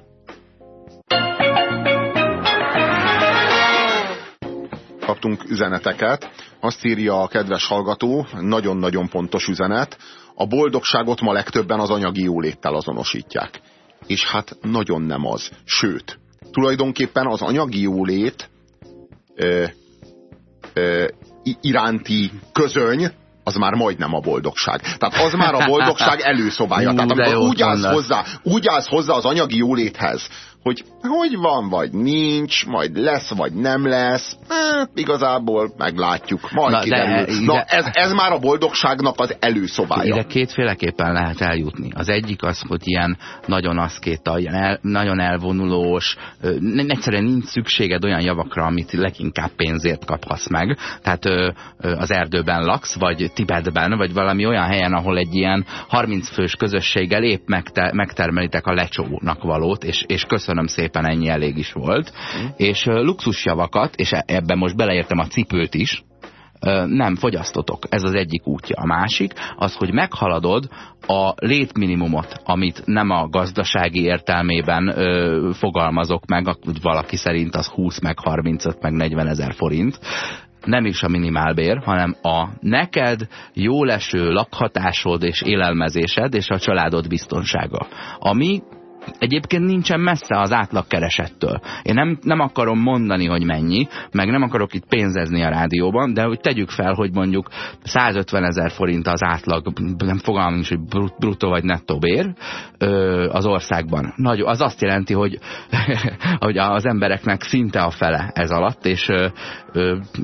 Kaptunk üzeneteket. Azt írja a kedves hallgató, nagyon-nagyon pontos üzenet, a boldogságot ma legtöbben az anyagi jóléttel azonosítják. És hát nagyon nem az. Sőt, tulajdonképpen az anyagi jólét ö, ö, iránti közöny, az már majdnem a boldogság. Tehát az már a boldogság előszobája. Tehát amikor úgy állsz, hozzá, úgy állsz hozzá az anyagi jóléthez, hogy hogy van, vagy nincs, majd lesz, vagy nem lesz, hát igazából meglátjuk, majd Na, kiderül. De, Na, ez, ez már a boldogságnak az előszobája. Ide kétféleképpen lehet eljutni. Az egyik az, hogy ilyen nagyon aszkéta, ilyen el, nagyon elvonulós, egyszerűen nincs szükséged olyan javakra, amit leginkább pénzért kaphatsz meg. Tehát az erdőben laksz, vagy Tibetben, vagy valami olyan helyen, ahol egy ilyen 30 fős közösséggel épp megte, megtermelitek a lecsónak valót, és, és köszönöm szépen, ennyi elég is volt. Mm. És luxusjavakat, és e, ebben most beleértem a cipőt is, nem fogyasztotok. Ez az egyik útja. A másik az, hogy meghaladod a létminimumot, amit nem a gazdasági értelmében ö, fogalmazok meg, valaki szerint az 20 meg 35 meg 40 ezer forint, nem is a minimálbér, hanem a neked jó leső lakhatásod és élelmezésed és a családod biztonsága. Ami egyébként nincsen messze az átlagkeresettől. Én nem, nem akarom mondani, hogy mennyi, meg nem akarok itt pénzezni a rádióban, de hogy tegyük fel, hogy mondjuk 150 ezer forint az átlag, nem fogalmam is, hogy bruttó vagy nettó bér az országban. Nagy, az azt jelenti, hogy, hogy az embereknek szinte a fele ez alatt, és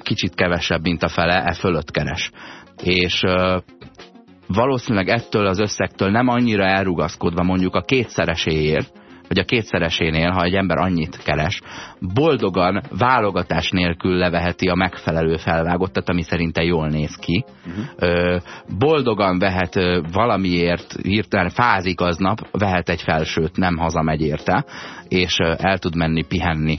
kicsit kevesebb, mint a fele e fölött keres. És valószínűleg ettől az összegtől nem annyira elrugaszkodva mondjuk a kétszereséért, vagy a kétszeresénél, ha egy ember annyit keres, boldogan, válogatás nélkül leveheti a megfelelő felvágottat, ami szerinte jól néz ki. Uh mhm. -huh. Boldogan vehet valamiért, hirtelen fázik aznap, vehet egy felsőt, nem hazamegy érte, és el tud menni pihenni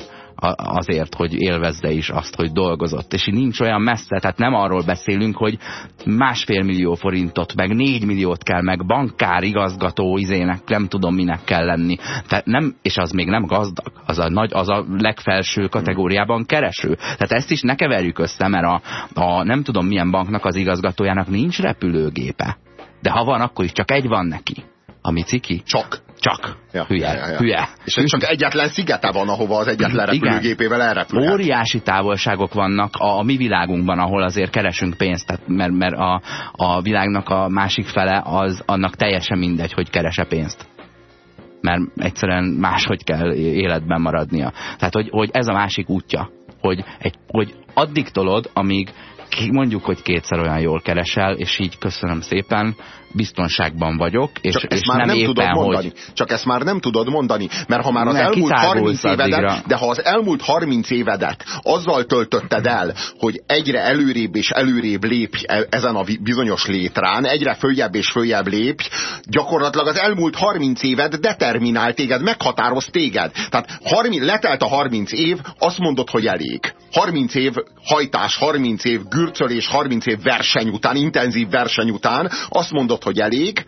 azért, hogy élvezze is azt, hogy dolgozott. És nincs olyan messze, tehát nem arról beszélünk, hogy másfél millió forintot, meg négy milliót kell, meg bankár, igazgató izének, nem tudom minek kell lenni. Tehát nem, és az még nem gazdag, az a, nagy, az a legfelső kategóriában kereső. Tehát ezt is ne keverjük össze, mert a, a nem tudom milyen banknak az igazgatójának nincs repülőgépe. De ha van, akkor is csak egy van neki. Ami ciki? Csak. Csak. Ja, hülye. Ja, ja. hülye. És csak egyetlen szigete van, ahova az egyetlen repülőgépével elrepülhet. Óriási távolságok vannak a, a mi világunkban, ahol azért keresünk pénzt, tehát, mert, mert a, a világnak a másik fele az annak teljesen mindegy, hogy kerese pénzt mert egyszerűen máshogy kell életben maradnia. Tehát, hogy, hogy ez a másik útja, hogy, egy, hogy addig tolod, amíg mondjuk, hogy kétszer olyan jól keresel, és így köszönöm szépen, biztonságban vagyok, és, Csak és már nem, nem tudod éppen, mondani. Hogy... Csak ezt már nem tudod mondani, mert ha már az elmúlt 30 évedet, de ha az elmúlt 30 évedet azzal töltötted el, hogy egyre előrébb és előrébb lépj e- ezen a bizonyos létrán, egyre följebb és följebb lépj, gyakorlatilag az elmúlt 30 éved determinál téged, meghatároz téged. Tehát 30, letelt a 30 év, azt mondod, hogy elég. 30 év hajtás, 30 év gürcölés, 30 év verseny után, intenzív verseny után azt mondod, tudod, hogy elég,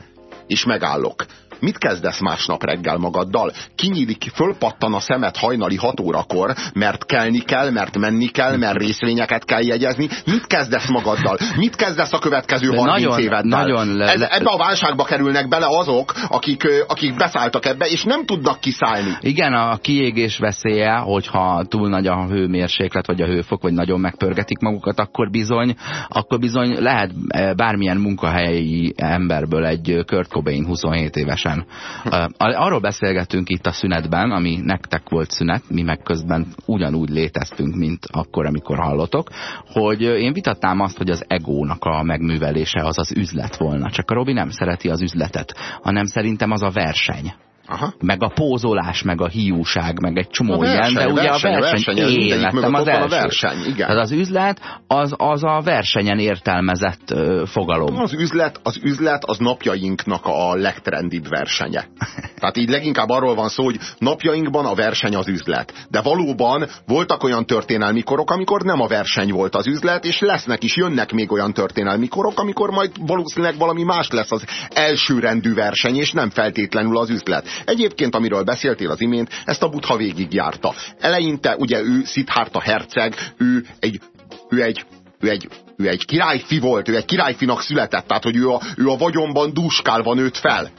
és megállok. Mit kezdesz másnap reggel magaddal? Kinyílik, fölpattan a szemet hajnali 6 órakor, mert kelni kell, mert menni kell, mert részvényeket kell jegyezni. Mit kezdesz magaddal? Mit kezdesz a következő De 30 nagyon, éveddel? Nagyon le, le, ebbe a válságba kerülnek bele azok, akik, akik beszálltak ebbe, és nem tudnak kiszállni. Igen, a kiégés veszélye, hogyha túl nagy a hőmérséklet, vagy a hőfok, vagy nagyon megpörgetik magukat, akkor bizony, akkor bizony lehet eh, bármilyen munkahelyi emberből egy Kurt Cobain 27 évesen szépen. Arról beszélgetünk itt a szünetben, ami nektek volt szünet, mi meg közben ugyanúgy léteztünk, mint akkor, amikor hallotok, hogy én vitatnám azt, hogy az egónak a megművelése az az üzlet volna. Csak a Robi nem szereti az üzletet, hanem szerintem az a verseny. Aha. meg a pózolás, meg a hiúság, meg egy csomó a verseny, ilyen, de ugye verseny, a verseny, verseny életem az első. A verseny, igen. Tehát az üzlet az, az a versenyen értelmezett ö, fogalom. Az üzlet, az üzlet az napjainknak a legtrendibb versenye. Tehát így leginkább arról van szó, hogy napjainkban a verseny az üzlet. De valóban voltak olyan történelmi korok, amikor nem a verseny volt az üzlet, és lesznek is, jönnek még olyan történelmi korok, amikor majd valószínűleg valami más lesz az elsőrendű verseny, és nem feltétlenül az üzlet. Egyébként, amiről beszéltél az imént, ezt a Butha végigjárta. Eleinte ugye ő Szithárta herceg, ő egy, ő egy ő egy, ő egy királyfi volt, ő egy királyfinak született, tehát hogy ő a, ő a vagyonban dúskálva nőtt fel.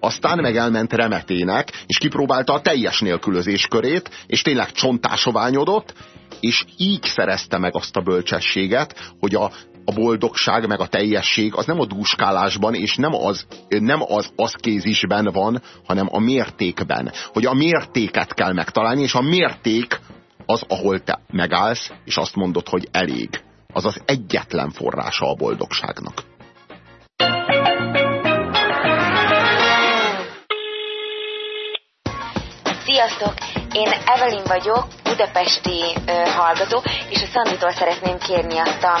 Aztán meg elment remetének, és kipróbálta a teljes nélkülözés körét, és tényleg csontásoványodott, és így szerezte meg azt a bölcsességet, hogy a a boldogság, meg a teljesség az nem a dúskálásban, és nem az, nem az aszkézisben van, hanem a mértékben. Hogy a mértéket kell megtalálni, és a mérték az, ahol te megállsz, és azt mondod, hogy elég. Az az egyetlen forrása a boldogságnak. Sziasztok! Én Evelyn vagyok, budapesti ö, hallgató, és a Szanditól szeretném kérni azt a,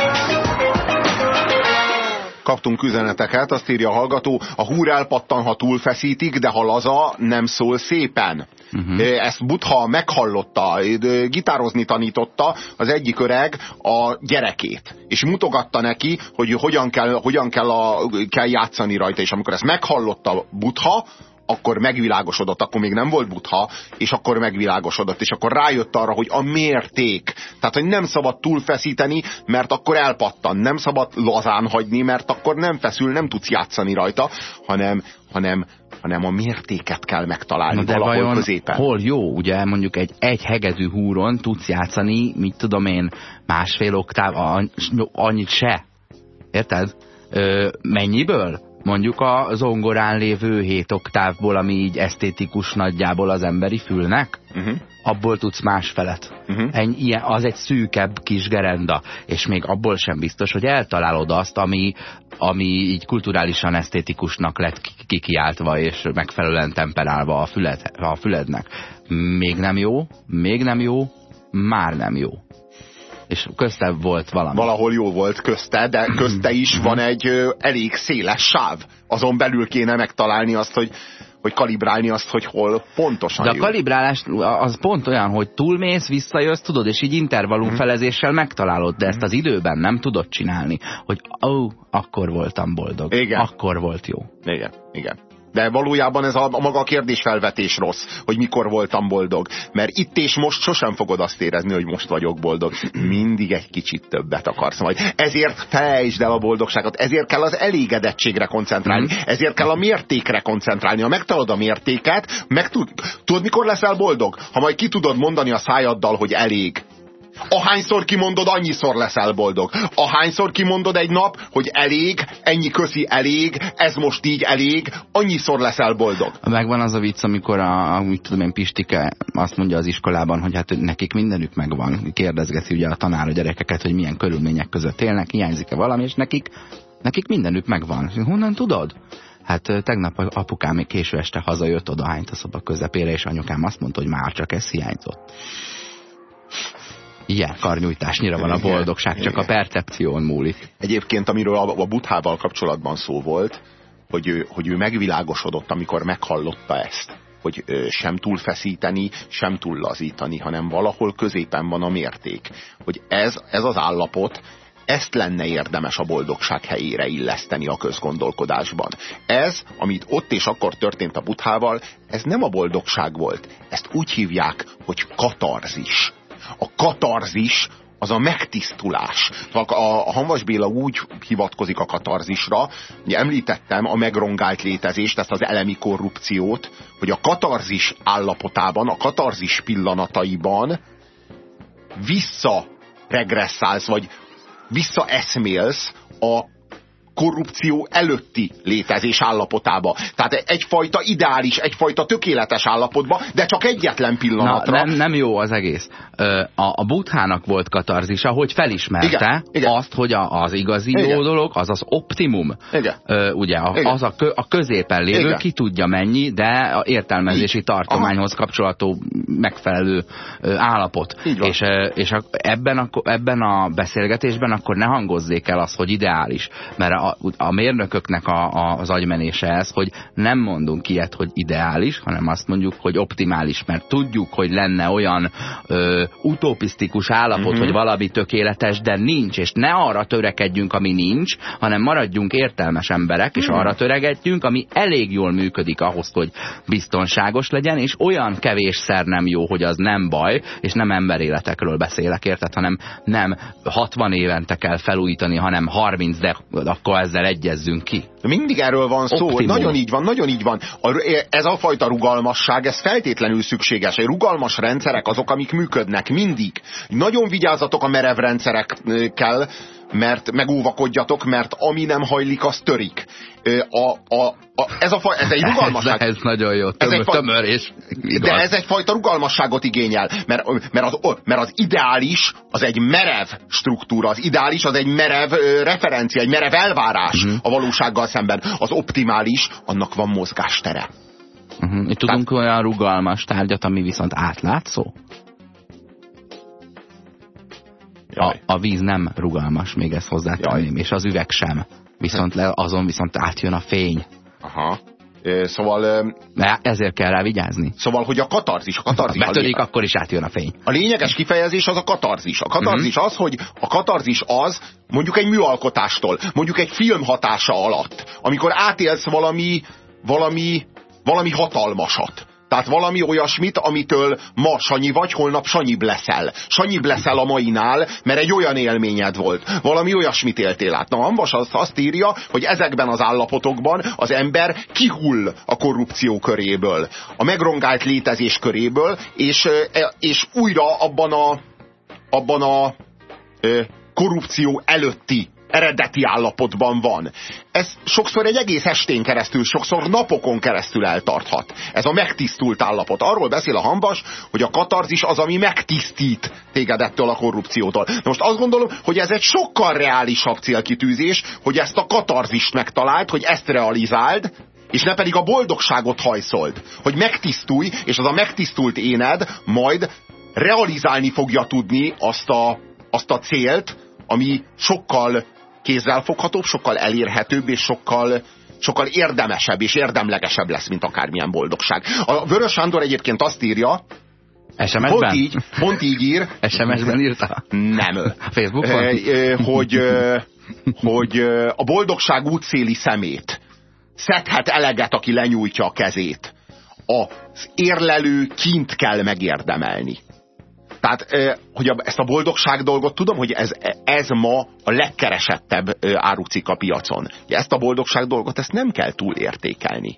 Kaptunk üzeneteket, azt írja a hallgató, a húr elpattan, ha túlfeszítik, de ha laza, nem szól szépen. Uh-huh. Ezt Butha meghallotta, gitározni tanította az egyik öreg a gyerekét, és mutogatta neki, hogy hogyan kell, hogyan kell, a, kell játszani rajta, és amikor ezt meghallotta Butha, akkor megvilágosodott, akkor még nem volt butha, és akkor megvilágosodott, és akkor rájött arra, hogy a mérték. Tehát, hogy nem szabad túlfeszíteni, mert akkor elpattan. Nem szabad lazán hagyni, mert akkor nem feszül, nem tudsz játszani rajta, hanem, hanem, hanem a mértéket kell megtalálni Na de valahol vajon középen. hol jó, ugye mondjuk egy egy hegedű húron tudsz játszani, mit tudom én, másfél oktáv, annyit se. Érted? Ö, mennyiből? Mondjuk a zongorán lévő hét oktávból, ami így esztétikus nagyjából az emberi fülnek, uh-huh. abból tudsz más felet. Uh-huh. Ennyi, ilyen, az egy szűkebb kis gerenda, és még abból sem biztos, hogy eltalálod azt, ami, ami így kulturálisan esztétikusnak lett kikiáltva, és megfelelően temperálva a, füled, a fülednek. Még nem jó, még nem jó, már nem jó és közte volt valami. Valahol jó volt közte, de közte is van egy ö, elég széles sáv. Azon belül kéne megtalálni azt, hogy hogy kalibrálni azt, hogy hol pontosan De a kalibrálás az pont olyan, hogy túlmész, visszajössz, tudod, és így intervallum hmm. felezéssel megtalálod, de ezt az időben nem tudod csinálni, hogy ó, oh, akkor voltam boldog. Igen. Akkor volt jó. Igen, igen. De valójában ez a, a maga a kérdésfelvetés rossz, hogy mikor voltam boldog. Mert itt és most sosem fogod azt érezni, hogy most vagyok boldog. Mindig egy kicsit többet akarsz majd. Ezért fejtsd el a boldogságot, ezért kell az elégedettségre koncentrálni, mm. ezért kell a mértékre koncentrálni. Ha megtalad a mértéket, meg tud, tudod, mikor leszel boldog? Ha majd ki tudod mondani a szájaddal, hogy elég Ahányszor kimondod, annyiszor leszel boldog. Ahányszor kimondod egy nap, hogy elég, ennyi köszi elég, ez most így elég, annyiszor leszel boldog. Megvan az a vicc, amikor a, a mit tudom én, Pistike azt mondja az iskolában, hogy hát nekik mindenük megvan. Kérdezgeti ugye a tanár a gyerekeket, hogy milyen körülmények között élnek, hiányzik-e valami, és nekik, nekik mindenük megvan. Honnan tudod? Hát tegnap apukám késő este hazajött oda hányt a szoba közepére, és anyukám azt mondta, hogy már csak ez hiányzott. Ilyen karnyújtásnyira van a boldogság, csak a percepción múlik. Egyébként, amiről a, a buthával kapcsolatban szó volt, hogy ő, hogy ő megvilágosodott, amikor meghallotta ezt hogy sem túl feszíteni, sem túl lazítani, hanem valahol középen van a mérték. Hogy ez, ez az állapot, ezt lenne érdemes a boldogság helyére illeszteni a közgondolkodásban. Ez, amit ott és akkor történt a buthával, ez nem a boldogság volt. Ezt úgy hívják, hogy katarzis a katarzis az a megtisztulás. A, a Hanvas Béla úgy hivatkozik a katarzisra, hogy említettem a megrongált létezést, ezt az elemi korrupciót, hogy a katarzis állapotában, a katarzis pillanataiban vissza regresszálsz, vagy visszaeszmélsz a korrupció előtti létezés állapotába. Tehát egyfajta ideális, egyfajta tökéletes állapotba, de csak egyetlen pillanatra. Na, nem, nem jó az egész. A, a buthának volt katarzisa, hogy felismerte igen, igen. azt, hogy a, az igazi igen. jó dolog, az az optimum. Igen. Ugye, a, igen. az a, kö, a középen lévő, igen. ki tudja mennyi, de a értelmezési Így. tartományhoz Aha. kapcsolatú megfelelő állapot. És, és a, ebben, a, ebben a beszélgetésben akkor ne hangozzék el az, hogy ideális. Mert a, a mérnököknek a, a, az agymenése ez, hogy nem mondunk ilyet, hogy ideális, hanem azt mondjuk, hogy optimális, mert tudjuk, hogy lenne olyan ö, utopisztikus állapot, mhm. -huh. hogy valami tökéletes, de nincs, és ne arra törekedjünk, ami nincs, hanem maradjunk értelmes emberek, és. -huh. arra törekedjünk, ami elég jól működik ahhoz, hogy biztonságos legyen, és olyan kevésszer nem jó, hogy az nem baj, és nem emberéletekről beszélek, érted, hanem nem 60 évente kell felújítani, hanem 30, de akkor ezzel egyezzünk ki. Mindig erről van szó, Optimum. nagyon így van, nagyon így van. Ez a fajta rugalmasság, ez feltétlenül szükséges. A rugalmas rendszerek azok, amik működnek mindig. Nagyon vigyázzatok a merev rendszerekkel, mert megóvakodjatok, mert ami nem hajlik, az törik. A, a, a, ez, a faj, ez egy rugalmasság. Ez, ez nagyon jó, tömör, ez egy tömör és De ez egyfajta rugalmasságot igényel, mert, mert, az, mert az ideális, az egy merev struktúra, az ideális, az egy merev referencia, egy merev elvárás uh mhm. -huh. a valósággal szemben. Az optimális, annak van mozgástere. Uh mhm. -huh. Itt tudunk Tehát, olyan rugalmas tárgyat, ami viszont átlátszó? A, a víz nem rugalmas, még ezt hozzátenném, és az üveg sem. Viszont le, azon viszont átjön a fény. Aha. Szóval... De ezért kell rá vigyázni. Szóval, hogy a katarzis... A katarzis Betörik, a akkor is átjön a fény. A lényeges kifejezés az a katarzis. A katarzis uh mhm. -huh. az, hogy a katarzis az, mondjuk egy műalkotástól, mondjuk egy film hatása alatt, amikor átélsz valami, valami, valami hatalmasat. Tehát valami olyasmit, amitől ma Sanyi vagy, holnap Sanyibb leszel. Sanyibb leszel a mainál, mert egy olyan élményed volt. Valami olyasmit éltél át. Na, Ambas azt, azt írja, hogy ezekben az állapotokban az ember kihull a korrupció köréből, a megrongált létezés köréből, és, e, és újra abban a, abban a korrupció előtti eredeti állapotban van. Ez sokszor egy egész estén keresztül, sokszor napokon keresztül eltarthat. Ez a megtisztult állapot. Arról beszél a hambas, hogy a katarzis az, ami megtisztít téged ettől a korrupciótól. Na most azt gondolom, hogy ez egy sokkal reálisabb célkitűzés, hogy ezt a katarzist megtaláld, hogy ezt realizáld, és ne pedig a boldogságot hajszold. Hogy megtisztulj, és az a megtisztult éned majd realizálni fogja tudni azt a, azt a célt, ami sokkal kézzelfoghatóbb, sokkal elérhetőbb, és sokkal, sokkal érdemesebb és érdemlegesebb lesz, mint akármilyen boldogság. A Vörös Sándor egyébként azt írja, SMS-ben? Pont így, pont így ír. SMS-ben írta? Nem. Facebookon? Hogy, hogy a boldogság útszéli szemét szedhet eleget, aki lenyújtja a kezét. Az érlelő kint kell megérdemelni. Tehát, hogy ezt a boldogság dolgot tudom, hogy ez, ez ma a legkeresettebb árucik a piacon. Ezt a boldogság dolgot, ezt nem kell túlértékelni.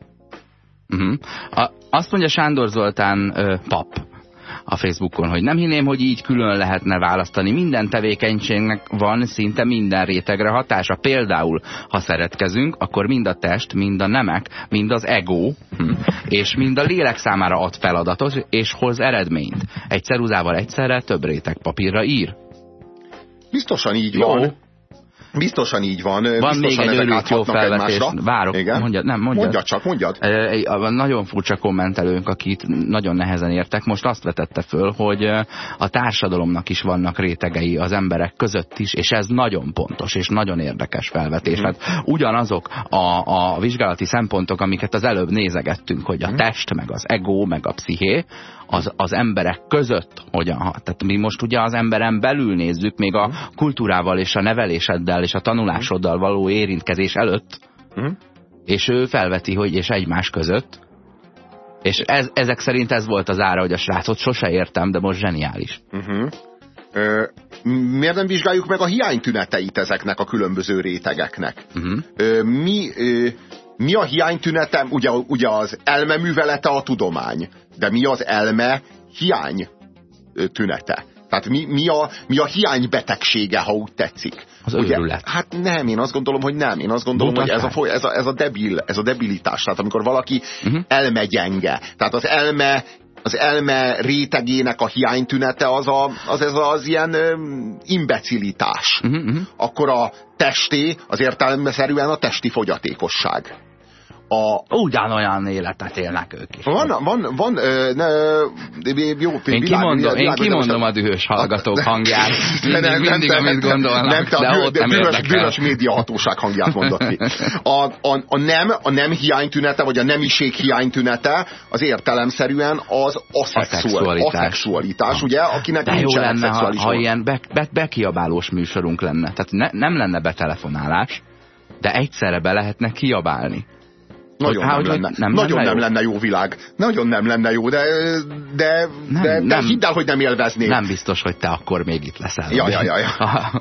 Uh -huh. a, azt mondja Sándor Zoltán pap, a Facebookon, hogy nem hinném, hogy így külön lehetne választani. Minden tevékenységnek van szinte minden rétegre hatása. Például, ha szeretkezünk, akkor mind a test, mind a nemek, mind az ego, hm, és mind a lélek számára ad feladatot, és hoz eredményt. Egy ceruzával egyszerre több réteg papírra ír. Biztosan így Jó. van. Biztosan így van. Van még egy örült jó felvetés. Várok, Igen? mondjad, nem, mondjad. Mondjad csak, mondjad. E, nagyon furcsa kommentelőnk, akit nagyon nehezen értek, most azt vetette föl, hogy a társadalomnak is vannak rétegei az emberek között is, és ez nagyon pontos, és nagyon érdekes felvetés. Mm. Hát ugyanazok a, a vizsgálati szempontok, amiket az előbb nézegettünk, hogy a mm. test, meg az ego, meg a psziché, az, az emberek között hogyan hat. Tehát mi most ugye az emberen belül nézzük, még a kultúrával és a neveléseddel és a tanulásoddal való érintkezés előtt, uh -huh. és ő felveti, hogy és egymás között, és ez, ezek szerint ez volt az ára, hogy a srácot sose értem, de most zseniális. Uh -huh. Ö, miért nem vizsgáljuk meg a hiánytüneteit ezeknek a különböző rétegeknek? Uh -huh. ö, mi, ö, mi a hiánytünetem? Ugye, ugye az elmeművelete a tudomány, de mi az elme hiány tünete? Tehát mi, mi, a, mi a hiánybetegsége, ha úgy tetszik? Az Ugye, őrület. Hát nem, én azt gondolom, hogy nem. Én azt gondolom, Mutatás. hogy ez a, ez, a, ez, a debil, ez a debilitás. Tehát amikor valaki uh mhm. -huh. elmegyenge. Tehát az elme az elme rétegének a hiánytünete az, a, az ez az ilyen ö, imbecilitás. Uh -huh, uh -huh. Akkor a testé az értelmeszerűen a testi fogyatékosság. A... Ugyanolyan életet élnek ők is. Van, van, van, ne, jó, én világ, kimondom, én kimondom a dühös hallgatók hangját. Mindig, nem, mindig nem, amit gondolnak, nem, te de a ott nem dühös, dühös média hatóság hangját mondott ki. A, a, a, nem, a nem hiánytünete, vagy a nemiség hiánytünete az értelemszerűen az aszexualitás, aszexualitás ugye, akinek de jó lenne, ha, ha ilyen be, be, bekiabálós műsorunk lenne. Tehát ne, nem lenne betelefonálás, de egyszerre be lehetne kiabálni. Nagyon, hogy, nem, lenne, nem, nagyon lenne nem lenne jó világ. Nagyon nem lenne jó, de, de, nem, de, de nem, hidd el, hogy nem élveznék. Nem biztos, hogy te akkor még itt leszel. Ja, ja, ja, ja.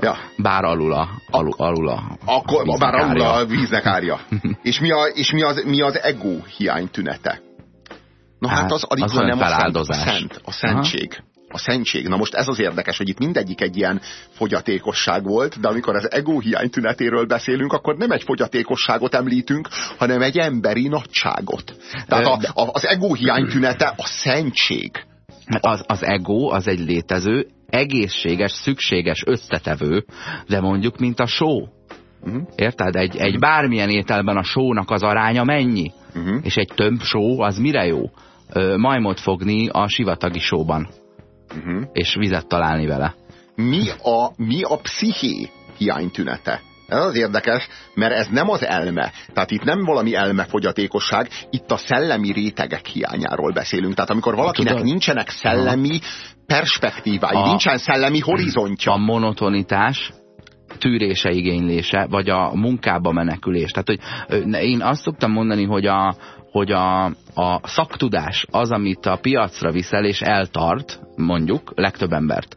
ja. Bár alul a, alul, alul a akkor, Bár alul a víznek árja. és mi, a, és mi, az, mi az ego hiány tünete? Na hát, hát az alig az nem a szent, a szent, a szentség. Aha a szentség. Na most ez az érdekes, hogy itt mindegyik egy ilyen fogyatékosság volt, de amikor az ego hiány tünetéről beszélünk, akkor nem egy fogyatékosságot említünk, hanem egy emberi nagyságot. Tehát a, a, az ego hiány tünete a szentség. Az, az ego az egy létező, egészséges, szükséges összetevő, de mondjuk, mint a só. Uh-huh. Érted? Egy, egy bármilyen ételben a sónak az aránya mennyi? Uh-huh. És egy tömb só az mire jó? Ö, majmot fogni a sivatagi sóban uh-huh. és vizet találni vele. Mi a, mi a psziché hiánytünete? Ez az érdekes, mert ez nem az elme. Tehát itt nem valami elmefogyatékosság, itt a szellemi rétegek hiányáról beszélünk. Tehát amikor valakinek Tudod? nincsenek szellemi perspektívái, a, nincsen szellemi horizontja. A monotonitás tűrése igénylése, vagy a munkába menekülés. Tehát, hogy én azt szoktam mondani, hogy a, hogy a, a szaktudás az, amit a piacra viszel és eltart, mondjuk, legtöbb embert,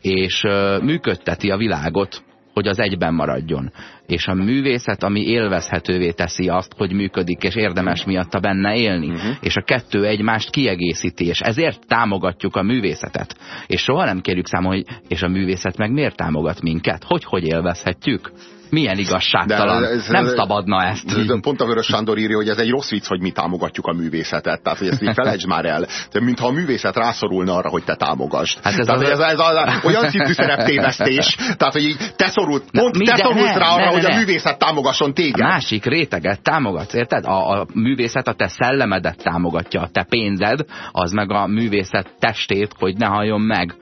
és működteti a világot, hogy az egyben maradjon. És a művészet, ami élvezhetővé teszi azt, hogy működik, és érdemes miatta benne élni. Uh mhm. -huh. És a kettő egymást kiegészíti, és ezért támogatjuk a művészetet. És soha nem kérjük számon, hogy és a művészet meg miért támogat minket? Hogy, hogy élvezhetjük? Milyen igazságtalan. Ez, nem szabadna ezt. Ez, pont a Vörös Sándor írja, hogy ez egy rossz vicc, hogy mi támogatjuk a művészetet. Tehát, hogy ezt így felejtsd már el. De mintha a művészet rászorulna arra, hogy te támogasd. Hát ez, tehát, az... ez, ez, ez, olyan szintű szereptévesztés. Tehát, hogy így te szorult, pont Na, te szorulsz rá arra, ne, hogy a művészet támogasson téged. A másik réteget támogatsz, érted? A, a művészet a te szellemedet támogatja, a te pénzed, az meg a művészet testét, hogy ne halljon meg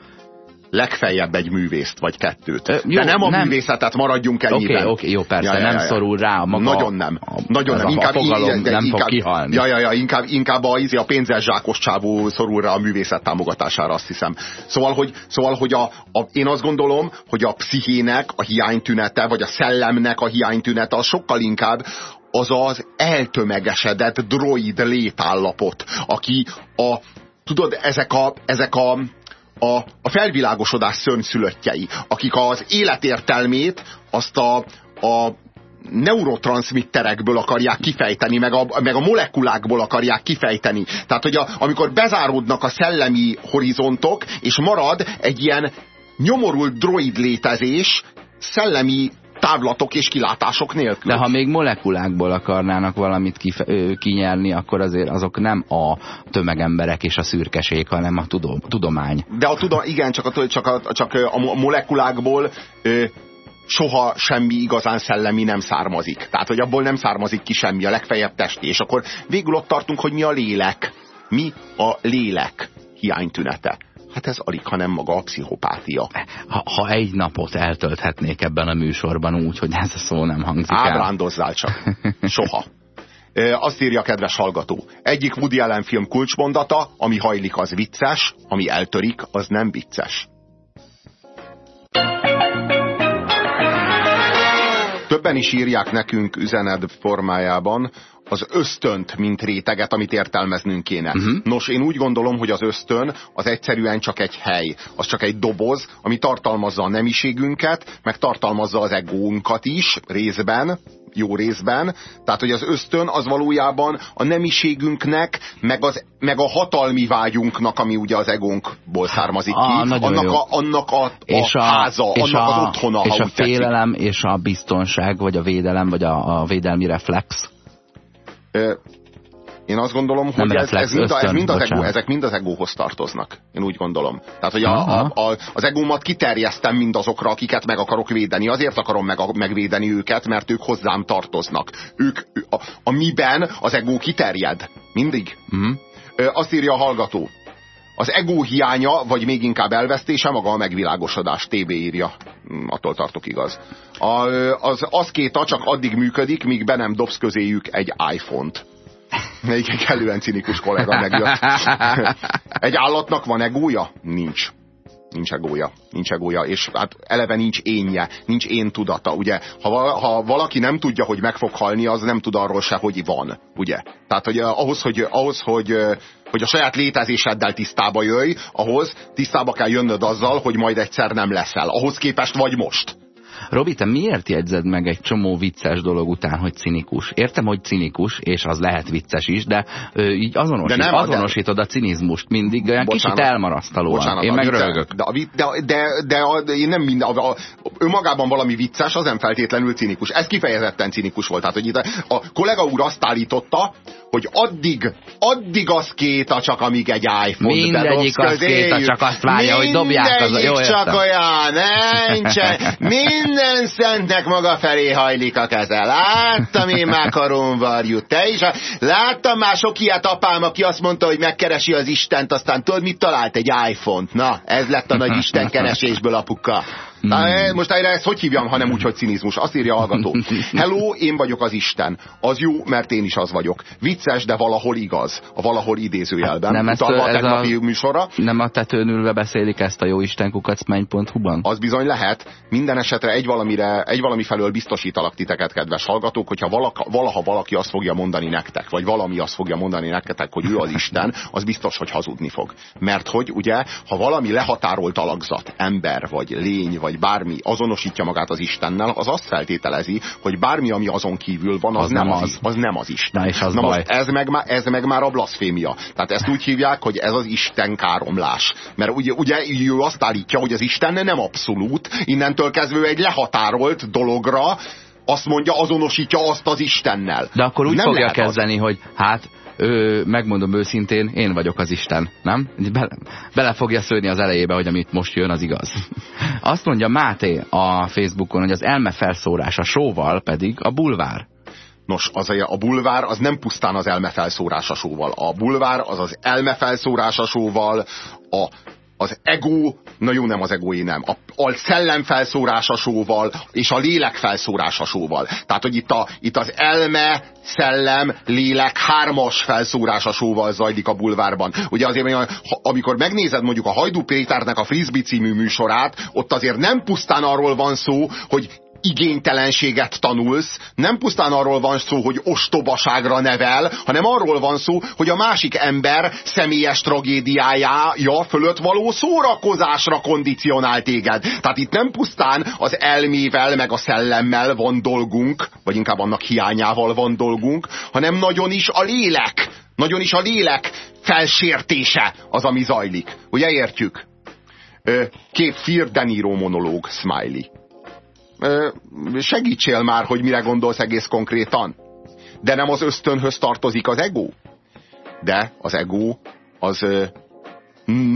legfeljebb egy művészt vagy kettőt. Ö, jó, De nem a nem. művészetet maradjunk ennyiben. Oké, okay, okay, jó, persze, ja, ja, ja, nem szorul rá a maga... Nagyon nem. A, nagyon nem. Inkább, a fogalom nem inkább, fog kihalni. Ja, ja, ja, inkább, inkább a, a pénzes zsákos csávó szorul rá a művészet támogatására, azt hiszem. Szóval, hogy, szóval, hogy a, a, én azt gondolom, hogy a pszichének a hiánytünete, vagy a szellemnek a hiánytünete az sokkal inkább az az eltömegesedett droid létállapot, aki a, tudod, ezek a, ezek a a, a felvilágosodás szörnyszülöttjei, akik az életértelmét azt a, a neurotranszmitterekből akarják kifejteni, meg a, meg a molekulákból akarják kifejteni. Tehát, hogy a, amikor bezáródnak a szellemi horizontok, és marad egy ilyen nyomorult droid létezés, szellemi távlatok és kilátások nélkül. De ha még molekulákból akarnának valamit kinyerni, akkor azért azok nem a tömegemberek és a szürkeség, hanem a tudom, tudomány. De a tudom, igen, csak a, csak a, csak a molekulákból ö, soha semmi igazán szellemi nem származik. Tehát, hogy abból nem származik ki semmi, a legfeljebb testi. És akkor végül ott tartunk, hogy mi a lélek. Mi a lélek hiánytünete. Hát ez alig, hanem maga a pszichopátia. Ha, ha egy napot eltölthetnék ebben a műsorban úgy, hogy ez a szó nem hangzik Ábrándozzál csak. Soha. Azt írja a kedves hallgató. Egyik Woody Allen film kulcsmondata, ami hajlik az vicces, ami eltörik, az nem vicces. Többen is írják nekünk üzenet formájában, az ösztönt, mint réteget, amit értelmeznünk kéne. Uh-huh. Nos, én úgy gondolom, hogy az ösztön az egyszerűen csak egy hely, az csak egy doboz, ami tartalmazza a nemiségünket, meg tartalmazza az egónkat is részben, jó részben. Tehát, hogy az ösztön az valójában a nemiségünknek, meg, az, meg a hatalmi vágyunknak, ami ugye az egónkból származik ki, ah, annak, a, annak a, a, és a háza, és annak a, az otthona, És a félelem, tetszik. és a biztonság, vagy a védelem, vagy a, a védelmi reflex Én azt gondolom, hogy ez, ez, mind, a, ez mind az ego, ezek mind az egóhoz tartoznak. Én úgy gondolom. Tehát, hogy a, a, a, az egómat kiterjesztem mindazokra, akiket meg akarok védeni. Azért akarom meg, megvédeni őket, mert ők hozzám tartoznak. Ők, a, a miben az egó kiterjed. Mindig. Uh-huh. Azt írja a hallgató. Az ego hiánya, vagy még inkább elvesztése maga a megvilágosodás. TB írja. Mm, attól tartok igaz. A, az, az kéta csak addig működik, míg be nem dobsz közéjük egy iPhone-t. Egy kellően cinikus kollega megjött. Egy állatnak van egója? Nincs. Nincs egója. Nincs egója, és hát eleve nincs énje, nincs én tudata, ugye? Ha, ha valaki nem tudja, hogy meg fog halni, az nem tud arról se, hogy van, ugye? Tehát, hogy ahhoz, hogy, ahhoz, hogy hogy a saját létezéseddel tisztába jöjj, ahhoz tisztába kell jönnöd azzal, hogy majd egyszer nem leszel. Ahhoz képest vagy most. Robi, te miért jegyzed meg egy csomó vicces dolog után, hogy cinikus? Értem, hogy cinikus, és az lehet vicces is, de ö, így azonosít, de nem, azonosítod de... a cinizmust mindig, olyan bocsánat, kicsit elmarasztalóan. Bocsánat, én meg röhögök. De, de, de, de, de én nem minden, a, a, önmagában valami vicces, az nem feltétlenül cinikus. Ez kifejezetten cinikus volt. Tehát, hogy itt a, a kollega úr azt állította, hogy addig, addig az kéta csak, amíg egy iPhone Mindegyik az kéta, csak azt várja, hogy dobják az a jó csak olyan, nincsen. Minden szentnek maga felé hajlik a keze. Láttam én már karomvarjú. Te is. Láttam már sok ilyet apám, aki azt mondta, hogy megkeresi az Istent, aztán tudod, mit talált? Egy iPhone-t. Na, ez lett a nagy Isten keresésből apuka. Mm. Most erre ezt hogy hívjam, hanem úgy, hogy cinizmus. Azt írja a hallgató. Hello, én vagyok az Isten. Az jó, mert én is az vagyok. Vicces, de valahol igaz. A valahol idézőjelben. Nem ezt, a ez a, műsorra. Nem a tetőn ülve beszélik ezt a jó jóistenkukacmenny.hu-ban? Az bizony lehet. Minden esetre egy, valamire, egy valami felől biztosítalak titeket, kedves hallgatók, hogyha valaka, valaha valaki azt fogja mondani nektek, vagy valami azt fogja mondani nektek, hogy ő az Isten, az biztos, hogy hazudni fog. Mert hogy ugye, ha valami lehatárolt alakzat, ember, vagy lény, vagy vagy bármi azonosítja magát az Istennel, az azt feltételezi, hogy bármi, ami azon kívül van, az, az nem az. az. Az nem az Isten. Na, és az Na baj. most ez meg, ez meg már a blaszfémia. Tehát ezt úgy hívják, hogy ez az Isten káromlás. Mert ugye, ugye ő azt állítja, hogy az Isten nem abszolút, innentől kezdve egy lehatárolt dologra azt mondja, azonosítja azt az Istennel. De akkor úgy nem fogja kezdeni, az. hogy hát ő, megmondom őszintén, én vagyok az Isten, nem? Bele, bele fogja szőni az elejébe, hogy amit most jön, az igaz. Azt mondja Máté a Facebookon, hogy az elme felszórás a sóval pedig a bulvár. Nos, az a, bulvár az nem pusztán az elme felszórása sóval. A bulvár az az elme felszórása sóval, a az ego, na jó, nem az egóé, nem, a, a szellem felszórása sóval, és a lélek felszórása sóval. Tehát, hogy itt, a, itt az elme, szellem, lélek hármas felszórása sóval zajlik a bulvárban. Ugye azért, amikor megnézed mondjuk a Hajdú Péternek a Frisbee című műsorát, ott azért nem pusztán arról van szó, hogy igénytelenséget tanulsz, nem pusztán arról van szó, hogy ostobaságra nevel, hanem arról van szó, hogy a másik ember személyes tragédiája fölött való szórakozásra kondicionál téged. Tehát itt nem pusztán az elmével, meg a szellemmel van dolgunk, vagy inkább annak hiányával van dolgunk, hanem nagyon is a lélek, nagyon is a lélek felsértése az, ami zajlik. Ugye értjük? Kép Fear monológ, Smiley segítsél már, hogy mire gondolsz egész konkrétan. De nem az ösztönhöz tartozik az ego. De az ego az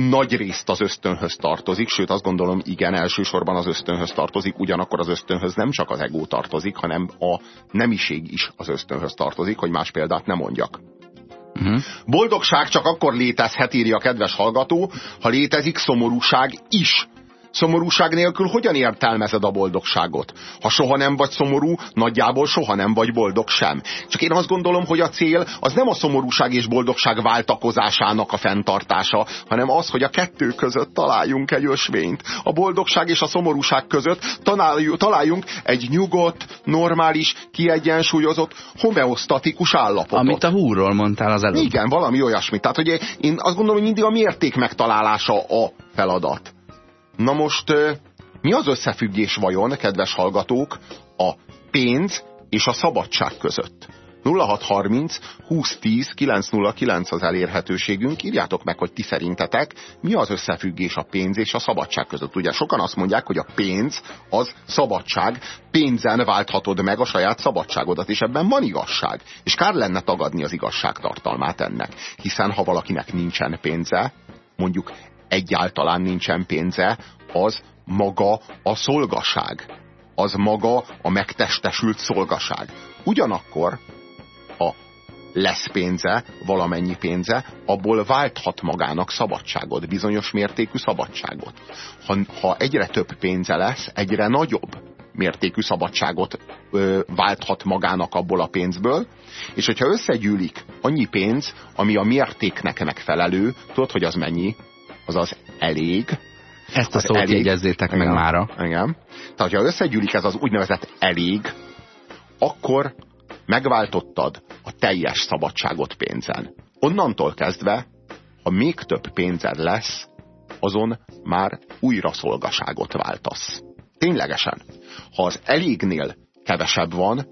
nagy részt az ösztönhöz tartozik, sőt azt gondolom, igen, elsősorban az ösztönhöz tartozik, ugyanakkor az ösztönhöz nem csak az ego tartozik, hanem a nemiség is az ösztönhöz tartozik, hogy más példát nem mondjak. Uh-huh. Boldogság csak akkor létezhet, írja a kedves hallgató, ha létezik szomorúság is. Szomorúság nélkül hogyan értelmezed a boldogságot? Ha soha nem vagy szomorú, nagyjából soha nem vagy boldog sem. Csak én azt gondolom, hogy a cél az nem a szomorúság és boldogság váltakozásának a fenntartása, hanem az, hogy a kettő között találjunk egy ösvényt. A boldogság és a szomorúság között találjunk egy nyugodt, normális, kiegyensúlyozott, homeosztatikus állapotot. Amit a húrról mondtál az előbb. Igen, valami olyasmi. Tehát, hogy én azt gondolom, hogy mindig a mérték megtalálása a feladat. Na most mi az összefüggés vajon, kedves hallgatók, a pénz és a szabadság között? 0630 2010 909 az elérhetőségünk. Írjátok meg, hogy ti szerintetek mi az összefüggés a pénz és a szabadság között. Ugye sokan azt mondják, hogy a pénz az szabadság, pénzen válthatod meg a saját szabadságodat, és ebben van igazság. És kár lenne tagadni az igazság tartalmát ennek. Hiszen ha valakinek nincsen pénze, mondjuk egyáltalán nincsen pénze, az maga a szolgaság. Az maga a megtestesült szolgaság. Ugyanakkor a lesz pénze, valamennyi pénze, abból válthat magának szabadságot, bizonyos mértékű szabadságot. Ha, ha egyre több pénze lesz, egyre nagyobb mértékű szabadságot ö, válthat magának abból a pénzből, és hogyha összegyűlik annyi pénz, ami a mértéknek megfelelő, tudod, hogy az mennyi? Az az elég. Ezt a szót elég, jegyezzétek meg igen, mára. Igen. Tehát, ha összegyűlik ez az úgynevezett elég, akkor megváltottad a teljes szabadságot pénzen. Onnantól kezdve, ha még több pénzed lesz, azon már újra szolgaságot váltasz. Ténylegesen. Ha az elégnél kevesebb van,